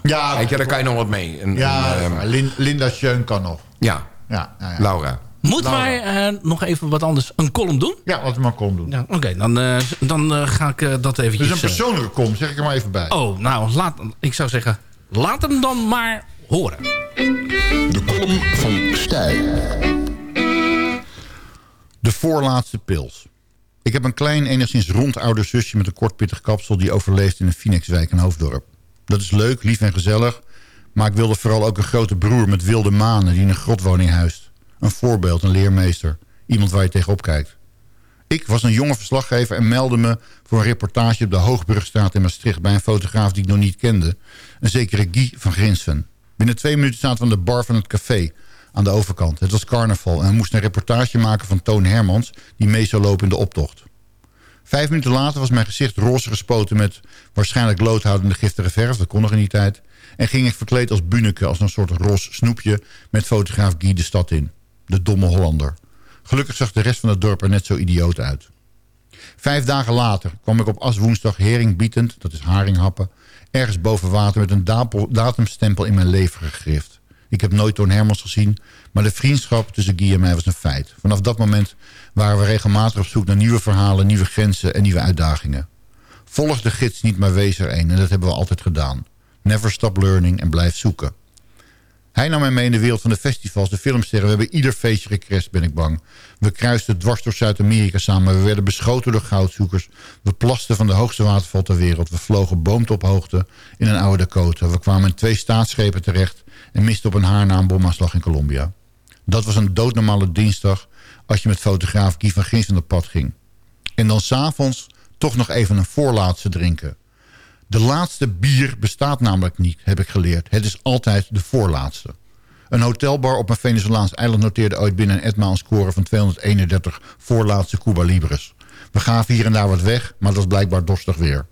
Ja, Weet je, daar kan je nog wat mee. En, ja ehm, Lin- Linda Scheun kan nog. ja, Ja, ja, ja. Laura. Moeten wij eh, nog even wat anders, een column doen? ja wat we maar kon doen. Ja, Oké, dan, eh, dan eh, ga ik eh, dat Dus eventjes... een persoonlijke kom, zeg ik er maar even bij. Oh, nou, laat, ik zou zeggen, laat hem dan maar horen. De column van Stijl. De voorlaatste pils. Ik heb een klein, enigszins rond ouder zusje met een kort pittig kapsel... die overleeft in een Phoenixwijk in Hoofddorp. Dat is leuk, lief en gezellig... maar ik wilde vooral ook een grote broer met wilde manen... die in een grotwoning huist. Een voorbeeld, een leermeester. Iemand waar je tegenop kijkt. Ik was een jonge verslaggever en meldde me voor een reportage op de Hoogbrugstraat in Maastricht... bij een fotograaf die ik nog niet kende. Een zekere Guy van Grinsven. Binnen twee minuten zaten we aan de bar van het café aan de overkant. Het was carnaval en we moesten een reportage maken van Toon Hermans... die mee zou lopen in de optocht. Vijf minuten later was mijn gezicht roze gespoten met waarschijnlijk loodhoudende giftige verf. Dat kon nog in die tijd. En ging ik verkleed als Buneke, als een soort roze snoepje... met fotograaf Guy de stad in. De domme Hollander. Gelukkig zag de rest van het dorp er net zo idioot uit. Vijf dagen later kwam ik op aswoensdag bietend, dat is haringhappen... ergens boven water met een datumstempel in mijn lever gegrift. Ik heb nooit Toon Hermans gezien, maar de vriendschap tussen Guy en mij was een feit. Vanaf dat moment waren we regelmatig op zoek naar nieuwe verhalen, nieuwe grenzen en nieuwe uitdagingen. Volg de gids niet, maar wees er een. En dat hebben we altijd gedaan. Never stop learning en blijf zoeken. Hij nam mij mee in de wereld van de festivals, de filmsterren. We hebben ieder feestje gecrashed, ben ik bang. We kruisten dwars door Zuid-Amerika samen. We werden beschoten door goudzoekers. We plasten van de hoogste waterval ter wereld. We vlogen boomtop hoogte in een oude Dakota. We kwamen in twee staatsschepen terecht... en misten op een haar na een bomaanslag in Colombia. Dat was een doodnormale dinsdag... als je met fotograaf Guy van Gins aan de pad ging. En dan s'avonds toch nog even een voorlaatste drinken. De laatste bier bestaat namelijk niet, heb ik geleerd. Het is altijd de voorlaatste. Een hotelbar op een Venezolaans eiland noteerde ooit binnen een etmaal een score van 231 voorlaatste Cuba Libres. We gaven hier en daar wat weg, maar dat was blijkbaar dorstig weer.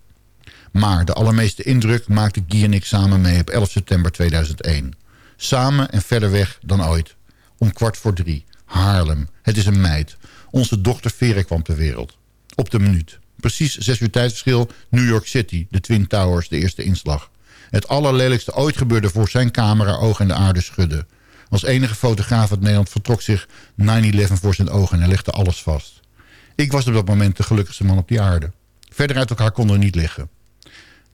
Maar de allermeeste indruk maakte Guy en ik samen mee op 11 september 2001. Samen en verder weg dan ooit. Om kwart voor drie. Haarlem. Het is een meid. Onze dochter Vera kwam ter wereld. Op de minuut. Precies zes uur tijdsverschil. New York City. De Twin Towers. De eerste inslag. Het allerlelijkste ooit gebeurde voor zijn camera oog en de aarde schudden. Als enige fotograaf uit Nederland vertrok zich 9-11 voor zijn ogen en legde alles vast. Ik was op dat moment de gelukkigste man op die aarde. Verder uit elkaar konden we niet liggen.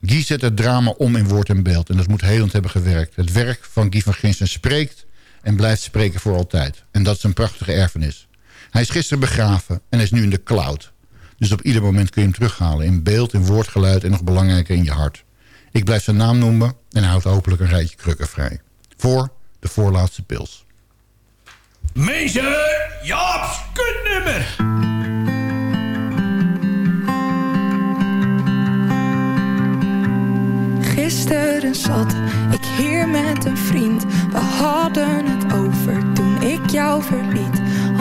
Guy zet het drama om in woord en beeld en dat moet helend hebben gewerkt. Het werk van Guy van Ginsen spreekt en blijft spreken voor altijd. En dat is een prachtige erfenis. Hij is gisteren begraven en is nu in de cloud. Dus op ieder moment kun je hem terughalen in beeld, in woordgeluid en nog belangrijker in je hart. Ik blijf zijn naam noemen en hij houdt hopelijk een rijtje krukken vrij. Voor de voorlaatste pils. Mensen, Jaap's kutnummer. Gisteren zat ik hier met een vriend. We hadden het over toen ik jou verliet.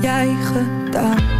Jij gedaan.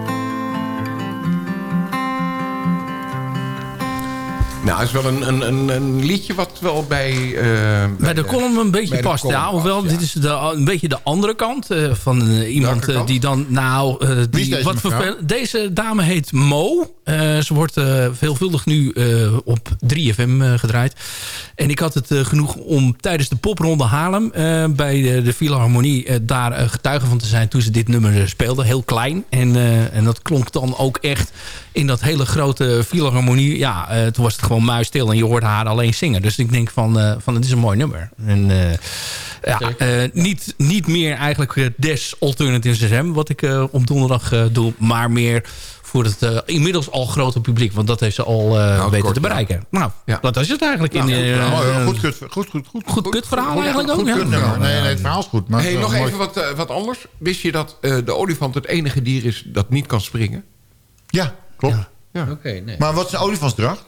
Nou, het is wel een, een, een, een liedje wat wel bij... eh, Bij de column een beetje past. Ja, hoewel, dit is de, een beetje de andere kant eh, van eh, iemand eh, die dan... Nou, eh, die, deze wat vervel- deze dame heet Mo. Eh, ze wordt eh, veelvuldig nu eh, op 3FM eh, gedraaid. En ik had het eh, genoeg om tijdens de popronde Haarlem... eh, bij de, de Philharmonie eh, daar eh, getuige van te zijn... toen ze dit nummer eh, speelde. Heel klein. En, eh, en dat klonk dan ook echt in dat hele grote Philharmonie. Ja, eh, toen was het gewoon muisstil en je hoorde haar alleen zingen. Dus ik denk van, eh, van het is een mooi nummer. En eh, ja, eh, niet, niet meer eigenlijk Des Alternatives SM... wat ik eh, op donderdag eh, doe, maar meer voor het eh, inmiddels al grote publiek. Want dat heeft ze al eh, weten kort, te ja. bereiken. Nou, Ja. dat is het eigenlijk. Nou, in, goed eh, verhaal. eh, goed, kut, goed, goed, goed. goed kutverhaal goed, eigenlijk goed ook. ja. Nee, nee, het verhaal is goed. Maar hey, nog even wat, wat anders. Wist je dat eh, de olifant het enige dier is dat niet kan springen? Ja, klopt. Ja. Oké, nee. Maar wat is de olifantsdracht?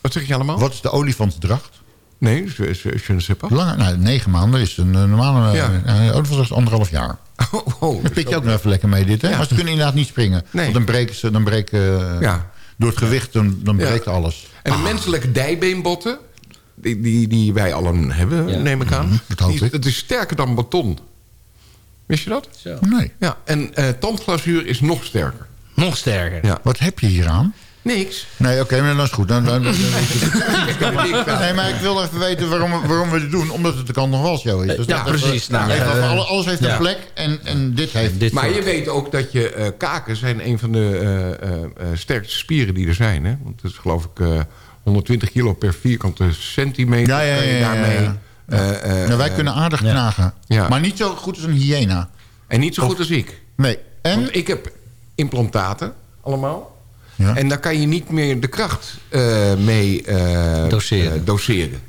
Wat zeg je allemaal? Wat is de olifantsdracht? Nee, ne sais pas. Lange, nou, negen maanden is een eh, normale Ja. ja. olifantsdracht is anderhalf jaar. Oh, oh, Daar pik je ook nog even lekker mee dit. Hè? Ja. Maar ze kunnen inderdaad niet springen. Nee. Want dan breken ze, dan breken, eh, Ja. door het gewicht, dan, dan Ja. breekt alles. En de menselijke dijbeenbotten, die, die, die wij allen hebben, Ja. neem ik aan. Mhm, dat hoop die, ik. het is sterker dan beton. Wist je dat? Zo. Nee. Ja, en eh tandglazuur is nog sterker. Nog sterker. Ja. Wat heb je hieraan? Niks. Nee, oké, maar dat is goed. Dan, dan, dan- dan- nee, maar ik wil even weten waarom, we- waarom we dit doen. Omdat het de kant nog wel show is. Dus Ja, dat- precies. dat- Nou, eh, alles, alles heeft ja. een plek en, en dit heeft... maar je weet ook dat je eh, kaken zijn een van de eh, eh, eh, sterkste spieren die er zijn. Hè? Want het is geloof ik eh, 120 kilo per vierkante centimeter. Ja, ja, kan je ja, ja, daarmee, ja. eh, eh, Nou, wij kunnen aardig knagen. Ja. Maar niet zo goed als een hyena. En niet zo goed als ik. Nee. En? Want ik heb implantaten, allemaal. Ja. En daar kan je niet meer de kracht eh, mee eh, Doseren. eh, doseren.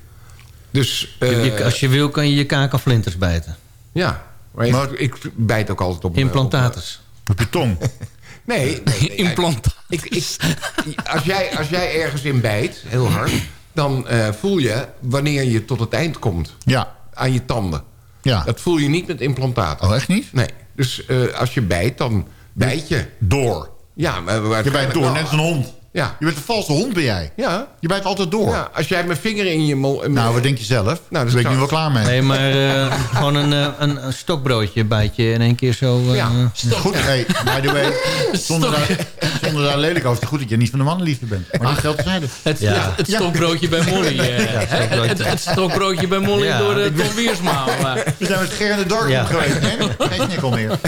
Dus, eh, Je- als je wil, kan je je kaak aan flinters bijten. Ja, maar, ik, ik bijt ook altijd op... Implantatus. Op je tong. Nee, nee, nee. Implant. Ik, ik, als, jij, als jij ergens in bijt, heel hard... dan eh, voel je wanneer je tot het eind komt. Ja. Aan je tanden. Ja. Dat voel je niet met implantaten. Oh, echt niet? Nee. Dus eh, als je bijt, dan bijt je. Door. Ja, maar Je bijt door, wel. net als een hond. Ja. Je bent een valse hond, ben jij. Ja. Je bijt altijd door. ja. Als jij mijn vinger in je mol... Nou, wat denk je zelf? Nou, Daar dat ben ik nu wel klaar mee. Nee, maar eh, gewoon een, eh, een, een stokbroodje bijt je in één keer zo... eh, Ja. Goed, hey, by the way, zonder daar, zonder daar lelijk over te goed dat je niet van de mannenliefde bent. Maar dat geldt terzijde. Het, Ja. het, het stokbroodje bij Molly. eh, Ja, het stokbroodje. het, het stokbroodje bij Molly Ja. door uh, Tom Wiersma. We zijn met Ger in de Ja. geweest. En geen snikkel meer.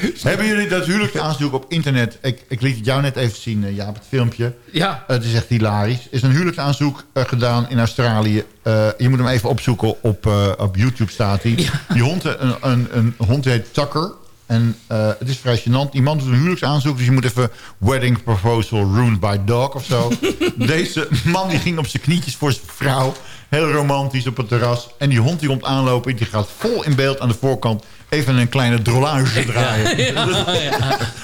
Eh, hebben jullie dat huwelijksaanzoek op internet... Ik, ik liet het jou net even zien, eh, Jaap, het filmpje. Ja. Het is echt hilarisch. Is een huwelijksaanzoek eh, gedaan in Australië. Eh, je moet hem even opzoeken. Op, eh, op YouTube staat hij. Die hond, eh, een, een, een hond heet Tucker. En eh, het is vrij gênant. Die man doet een huwelijksaanzoek. Dus je moet even wedding proposal ruined by dog of zo. Deze man die ging op zijn knietjes voor zijn vrouw. Heel romantisch op het terras. En die hond die komt aanlopen. Die gaat vol in beeld aan de voorkant. Even een kleine drolage draaien.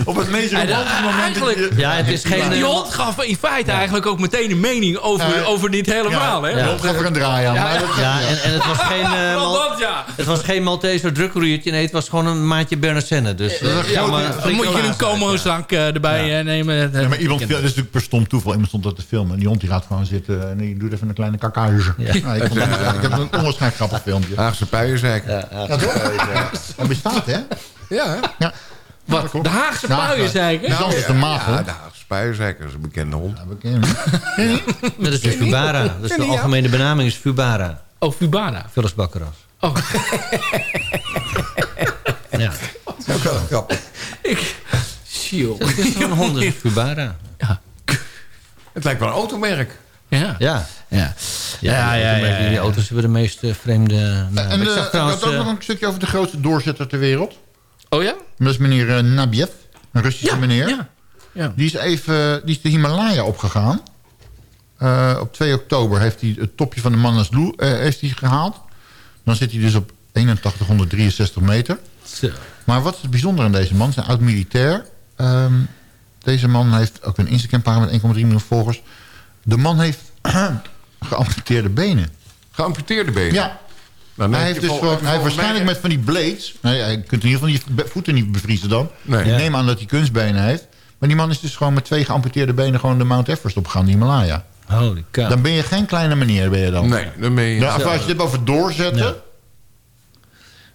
Op het meest romantische moment... Eigenlijk, Ja, het is geen... die eh, hond gaf in feite eigenlijk ook meteen een mening over, Eh, over dit hele Ja, verhaal. Hè? hond gaf er een draai aan. maar dat- Ja, en, en het was geen... eh, Wel mal- dat, ja. het was geen Malteser drukkoeriertje. Nee, het was gewoon een maatje Bernard Dus, eh, een ja, maar moet je een. Como-zak eh, erbij eh, nemen. Ja, maar iemand, dat is natuurlijk per stom toeval. Iemand stond dat te filmen. En die hond die gaat gewoon zitten. En die doet even een kleine kakage. Ja. Nou, ik, vond het, ik heb een onwaarschijnlijk grappig filmpje. Haagse puienzeik. Ja, ja. Ja? Dat bestaat, hè? Ja, hè? Ja. Wat? De Haagse puien, zei ik. hè? Nou, dat is de maag, Ja, hoor. de Haagse puienzeik dat is een bekende hond. Ja, bekend. Dat is de Fubara. Dus de Ken je, ja? algemene benaming is Fubara. Oh, Fubara. Phyllis Bakkeras. Oh, Ja. Dat is wel grappig. ik... Sjoe. Is gewoon een hond, is Fubara. Het lijkt wel een automerk. Ja. Ja. Ja. Ja, Ja, ja, ja, ja. Die auto's hebben de meest vreemde namen. En Ik eh, trouwens... had ook nog een stukje over de grootste doorzetter ter wereld. Oh ja? Dat is meneer Nabiev. Een Russische meneer. Ja. ja. Die is even die is de Himalaya opgegaan. Eh, op 2 oktober heeft hij het topje van de Manaslu eh, heeft hij gehaald. Dan zit hij dus op 8163 meter. Zo. Maar wat is het bijzonder aan deze man? Zijn oud-militair. Ehm, deze man heeft ook een Instagram-pagina met 1,3 miljoen volgers. De man heeft geamputeerde benen. Geamputeerde benen. Ja. Nou, dan hij heeft, dus vol- hij heeft waarschijnlijk met van die blades... Nee, hij kunt in ieder geval die voeten niet bevriezen dan. Nee. Ik Ja. neem aan dat hij kunstbenen heeft. Maar die man is dus gewoon met twee geamputeerde benen... gewoon de Mount Everest opgegaan, de Himalaya. Holy cow. Dan ben je geen kleine meneer, ben je dan. Nee, dan ben je... Ja, als je het hebt over doorzetten... Ja.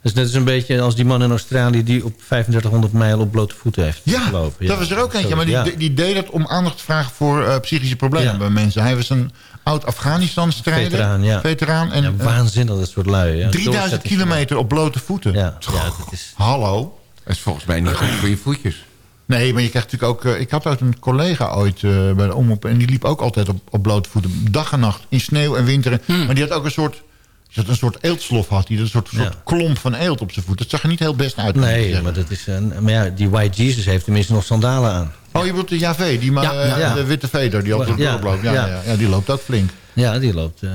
Dat is net als een beetje als die man in Australië... die op 3500 mijl op blote voeten heeft Ja, gelopen. dat was er ook eentje. Maar die, Ja. die, deed dat om aandacht te vragen voor eh, psychische problemen Ja. bij mensen. Hij was een oud-Afghanistan-strijder. Veteraan, ja. Veteraan en Ja, eh, waanzinnig, dat soort lui. Ja. 3000 Doorzetting. kilometer op blote voeten. Ja, ja, dat is... Hallo. Dat is volgens mij niet goed voor je voetjes. Nee, maar je krijgt natuurlijk ook... eh, ik had uit een collega ooit eh, bij de omroep... en die liep ook altijd op, op blote voeten. Dag en nacht, in sneeuw en winter. Maar die had ook een soort... Die had een soort eeltslof had hij. Een soort, klomp van eelt op zijn voet. Dat zag er niet heel best uit. Nee, maar, dat is een, maar ja, die White Jesus heeft tenminste nog sandalen aan. Oh, je bedoelt de Javé, die ma- Ja, eh, ja. de witte veder die altijd Ja, doobloopt. Ja, ja. ja. Ja, die loopt ook flink. Ja, die loopt... eh,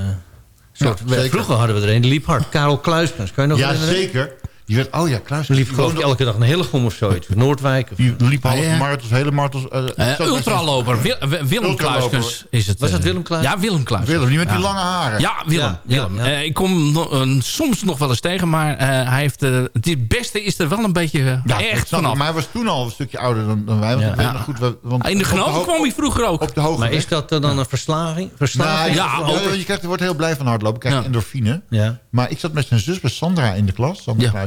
soort, vroeger hadden we er een, die liep hard. Karel Kluiskens, kan je nog Ja, zeker. Die werd, oh ja, Kluis. Die liep elke dag een Hillegom of zoiets. Of Noordwijk. Of, Die liep halve Ah, ja. marathons, hele marathons. eh, Eh, zat- ultraloper. Wil- Willem Ultraloper. Kluiskens is het. Was dat eh. Willem Kluiskens? Ja, Willem Kluiskens. Willem, die met die lange haren. Ja, Willem. Ja, Willem. ja, ja. Eh, ik kom no- eh, soms nog wel eens tegen, maar eh, hij heeft, eh, het beste is er wel een beetje eh, echt vanaf. Maar hij was toen al een stukje ouder dan, dan wij. Want Ja. goed, want In de ho- kwam hij vroeger ook. Op de hoge maar is dat eh, dan een verslaving? Verslaving? ja, je, krijgt, je wordt heel blij van hardlopen. krijg endorfine. Ja. Maar ik zat met zijn zus, met Sandra, in de klas. Sandra.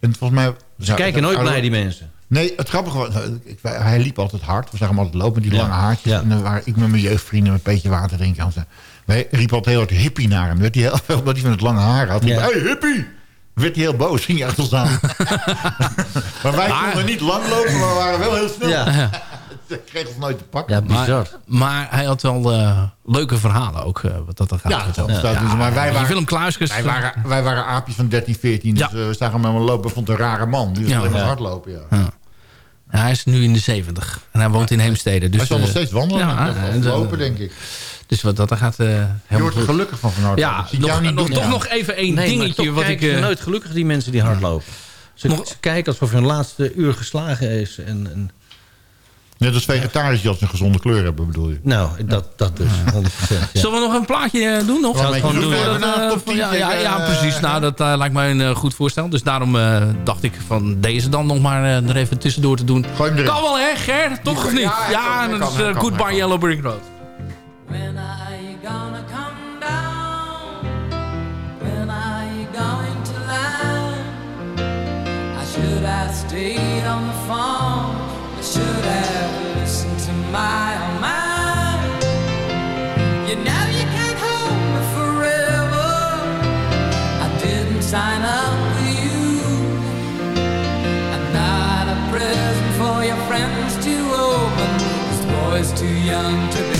En volgens mij... Ze kijken nooit blij, die mensen. Nee, het grappige was, nou, ik- hij liep altijd hard. We zagen hem altijd lopen met die Ja. lange haartjes. Ja. En dan waren ik met mijn jeugdvrienden met een beetje water drinken. En wij riepen altijd heel hard hippie naar hem. Werd hij heel veel, omdat hij van het lange haar had. Ja. Hé, hey, hippie! Werd hij heel boos, ging hij achter ons aan. maar wij Maar- konden niet lang lopen, maar we waren wel heel snel. Ja. Dat kreeg ons nooit te pakken. Ja, bizar. Maar, maar hij had wel eh, leuke verhalen ook, eh, wat dat er gaat. Ja, dat staat dus, maar wij waren, Willem Kluiskes. wij, waren, wij waren aapjes van 13, 14. Dus Ja. eh, we zagen hem helemaal lopen. vond het een rare man. Dus Ja. alleen maar Ja. hardlopen, ja. Ja. Ja, hij is nu in de 70 en hij woont in Heemstede. Dus, hij zal nog eh, steeds wandelen. ja, Ja, en, eh, lopen, denk ik. Dus wat dat er gaat eh Je wordt er gelukkig van van harte. Ja, Ik zie nog, jou niet nog, toch ja. nog even één Nee, maar dingetje toch wat ik... eh, nooit gelukkig, die mensen die hardlopen. Ze, Nog- ze kijken alsof hun laatste uur geslagen is. En, en, Net als vegetariërs die altijd een gezonde kleur hebben, bedoel je? nou, dat, dat dus. 100%. Ja. Zullen we nog een plaatje eh, doen? Nog? Ik gewoon doen. Een eh, top 10 ja, ja, ja, eh, precies. Nou, dat eh, lijkt mij een eh, goed voorstel. Dus daarom eh, dacht ik van deze dan nog maar eh, er even tussendoor te doen. Gooi hem erin. Kan wel hè, Ger? Toch of niet? Ja, Ja, dat is eh, Goodbye. Yellow Brick Road. When are you gonna come down? When are you going to land? I should have stayed on the phone. I should have too young to be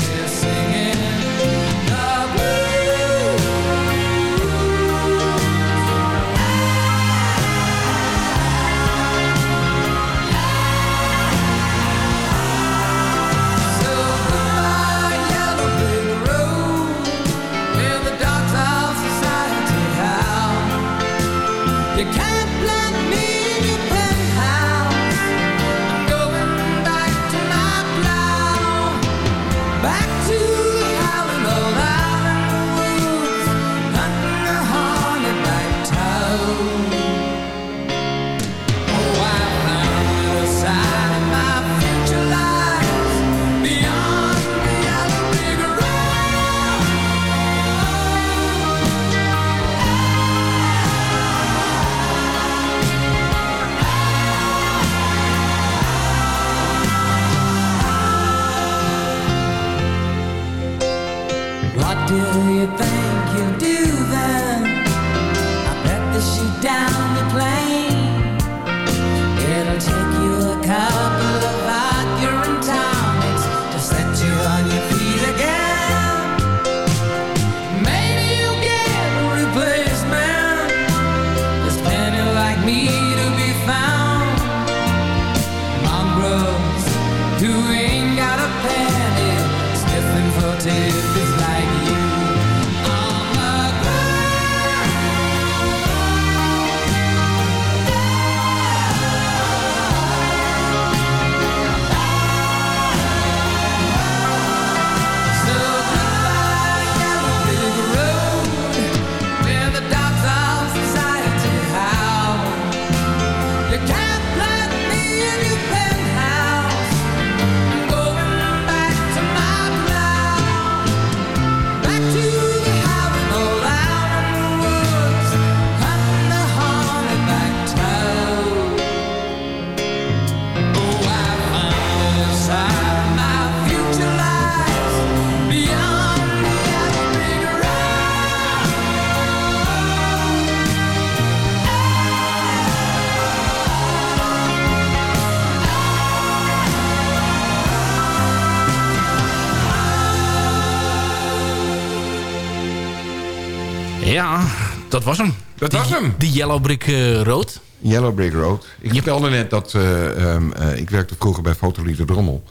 dat was hem. Dat was hem. Die Yellow Brick eh, Road. Yellow Brick Road. Ik vertelde net dat eh, ehm, eh, ik werkte vroeger bij Fotolieder Drommel.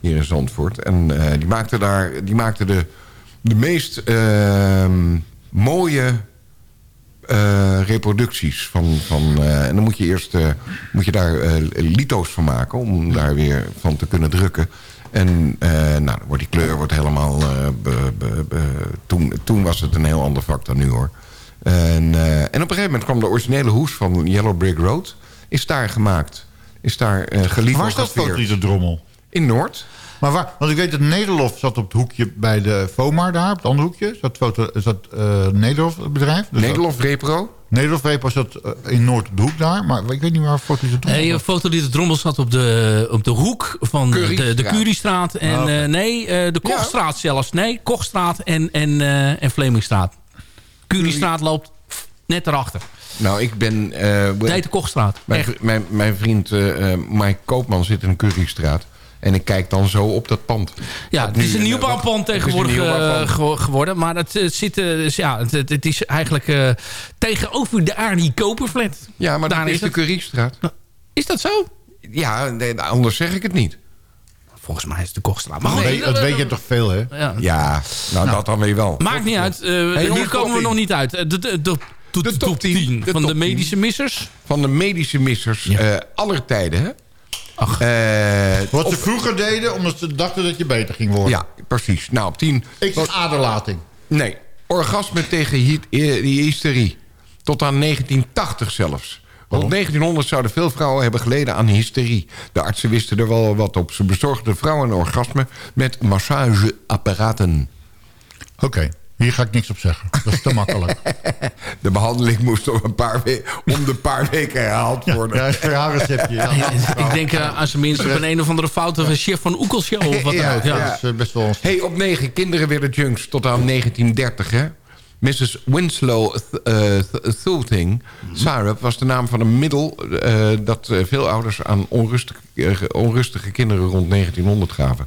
Hier in Zandvoort. En eh, die maakte daar die maakte de, de meest ehm, mooie eh, reproducties van... van eh, en dan moet je eerst eh, moet je daar eh, lito's van maken... om daar weer van te kunnen drukken. En eh, nou, dan wordt die kleur wordt helemaal... eh, be- be- be- toen, toen was het een heel ander vak dan nu hoor. En, eh, en op een gegeven moment kwam de originele hoes van Yellow Brick Road... is daar gemaakt. Is daar eh Waar is dat gelithografeerd. foto's drommel? In Noord. Maar waar, want ik weet dat Nederlof zat op het hoekje bij de FOMAR daar, op het andere hoekje. Zat, foto, zat eh Nederlof het bedrijf? Dus Nederlof Repro. Nederland Wepo zat in Noord op de hoek daar. Maar ik weet niet waar Foto de Nee, een foto die de drommel zat op de, op de hoek van de, de Curiestraat. En Ah, eh, nee, eh, de Kochstraat zelfs. Nee, Kochstraat en, en, eh en Vlemingstraat. Curiestraat loopt net erachter. Nou, ik ben... Nee, de Kochstraat. Mijn, mijn, mijn vriend eh, Mike Koopman zit in een Currystraat. En ik kijk dan zo op dat pand. Ja, het is een nieuwbouwpand tegenwoordig nieuwbouwpand. geworden. Maar het, zit, dus ja, het, het, is eigenlijk tegenover de Arnie Koperflat. Ja, maar Daar is is de het. Currystraat. Is dat zo? Ja, nee, anders zeg ik het niet. Volgens mij is de Kochstraat. Dat goed, weet, dat weet je toch veel, hè? Ja. Ja, nou, dat dan weer wel. Maakt niet uit. Eh, jongens, hier komen we 10. nog niet uit. Eh, De, de, de, de, de top 10 van de medische missers. Van de medische missers eh aller tijden, hè? Ach. Wat ze vroeger deden, omdat ze dachten dat je beter ging worden. Ja, precies. Nou, op 10. Ik zeg aderlating. Nee, orgasme tegen hy- die hysterie. Tot aan 1980 zelfs. Rond 1900 zouden veel vrouwen hebben geleden aan hysterie. De artsen wisten er wel wat op. Ze bezorgden vrouwen een orgasme met massageapparaten. Oké, hier ga ik niks op zeggen. Dat is te makkelijk. De behandeling moest om, een paar om de paar weken herhaald worden. Ja, een. Ja. Ik denk uh, als ze minstens op een, een of andere foute van chef van Oekelshow of wat dan ook. Ja. Dat is eh, best wel... Hey, op 9. Kinderen werden junks tot aan 1930, hè? Mrs. Winslow Th- eh, Th- Thulting syrup was de naam van een middel... eh, dat eh, veel ouders aan onrustige, onrustige kinderen rond 1900 gaven.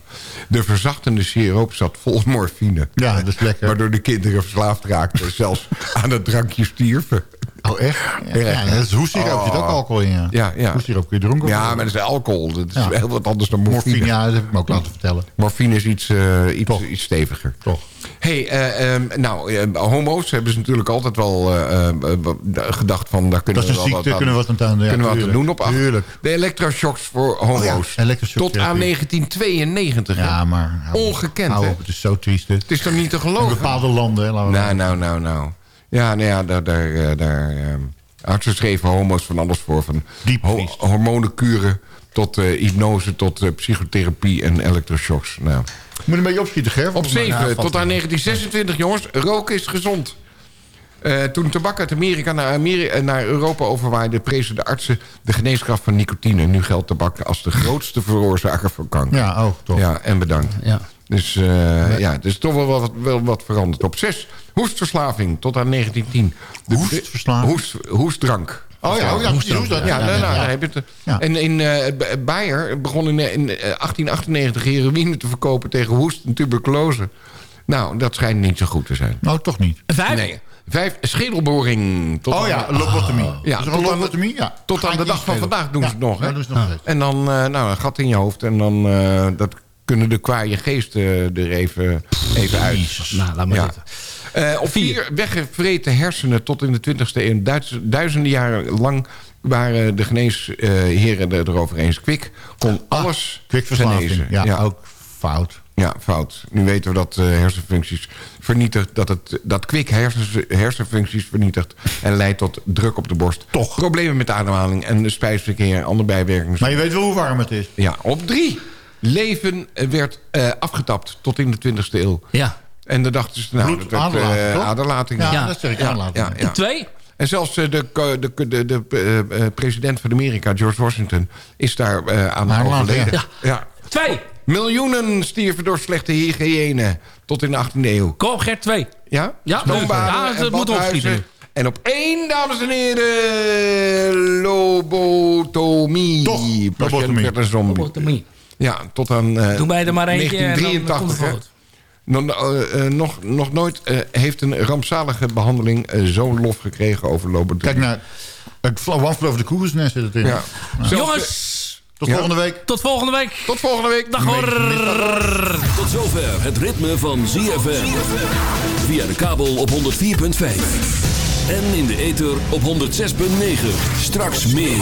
De verzachtende siroop zat vol morfine. Ja, dat is lekker. Waardoor de kinderen verslaafd raakten. en zelfs aan het drankje stierven. Oh, echt? Ja, ja, dat is hoessiroop. zit ook alcohol in, ja. Ja, ja. Hoessiroop kun je dronken Ja, maar dat is alcohol. Dat is Ja. heel wat anders dan morfine. Morfine, ja, dat heb ik me ook laten vertellen. Morfine is iets, eh, iets, iets steviger. Toch. hey, eh, ehm, nou, eh, homo's hebben ze natuurlijk altijd wel eh, eh, gedacht van... Daar kunnen Dat is we een wel ziekte, wat aan, kunnen we wat aan doen. Ja, kunnen we wat aan doen op acht. Tuurlijk. De elektroshocks voor homo's. Oh ja, Tot aan therapie. 1992. hè? Ja, maar... hou. Ongekend, Hou hè? op, het is zo triest. Het is toch niet te In geloven? bepaalde landen, hè, we Nou, nou, nou, nou. Ja, nou ja, daar... daar, eh, daar ehm, artsen schreven homo's van alles voor. Van ho hormonenkuren tot eh, hypnose, tot eh, psychotherapie en elektroshocks. Nou. Moet een beetje opschieten, Ger. Op volgens mij. 7 Ja, tot aan 1926, jongens. Roken is gezond. Eh, toen tabak uit Amerika naar, naar Europa overwaaide... prezen de artsen de geneeskracht van nicotine. Nu geldt tabak als de grootste veroorzaker van kanker. Ja, oh, toch. Ja, en bedankt. Ja. Dus uh, ja, is toch wel wat, wel wat veranderd. Op 6, hoestverslaving tot aan 1910. De Hoestverslaving? Hoest, hoestdrank. Oh ja, oh ja, precies, hoest dat. Ja, Ja, nou, ja, ja. heb je het. Ja. En in uh, Bayer begon in, in uh, 1898 heroïne te verkopen tegen hoest en tuberculose. Nou, dat schijnt niet zo goed te zijn. Nou, toch niet. Vijf? Nee. Vijf, schedelboring. Tot Oh aan- ja, lobotomie. Ja, Is er tot een aan de- lobotomie? Ja. Tot aan de dag van vandaag doen ze het nog. Hè? Ja, doen ze nog steeds. En dan uh, nou, een gat in je hoofd. En dan uh, dat kunnen de kwaaie geesten er even, even uit. Nou, laat maar Ja. zitten. Uh, op vier weggevreten hersenen tot in de 20e eeuw. Duizenden jaren lang waren de geneesheren er erover eens. Kwik kon alles Kwikverslaving. genezen. Ja, ook fout. Ja, fout. Nu weten we dat uh, hersenfuncties vernietigt. Dat, het, dat kwik hersens, hersenfuncties vernietigt. En leidt tot druk op de borst. Toch. Problemen met ademhaling en de spijsverkeer en andere bijwerkingen. Maar je weet wel hoe warm het is. Ja, op drie. Leven werd uh, afgetapt tot in de 20e eeuw. Ja. En dan dachten ze, nou, Bloed, dat werd, aderlating, uh, aderlating. Ja, dat zeg ik, aderlating. Ja, ja. Twee? En zelfs uh, de, de, de, de president van Amerika, George Washington... is daar uh, aan Maar overleden. Ja. ja. Twee. Miljoenen stierven door slechte hygiëne tot in de 18e eeuw. Kom, Gert, twee. Ja? Ja, ja, en dat moet opschieten. En op één, dames en heren, lobotomie. Toch, Patiënt lobotomie. werd een zombie. Lobotomie. Ja, tot aan uh, Doe mij er maar eentje en dan 1983. komt het hè. goed. Nog, nog, nog nooit uh, heeft een rampzalige behandeling uh, zo'n lof gekregen over lobotomie. Kijk naar... Het Flew Over the Cuckoo's Nest zit het in. Ja. Jongens, Tot Ja. volgende week. tot volgende week. Tot volgende week. Dag hoor. Tot zover het ritme van ZFM. Via de kabel op 104.5. En in de ether op 106.9. Straks meer.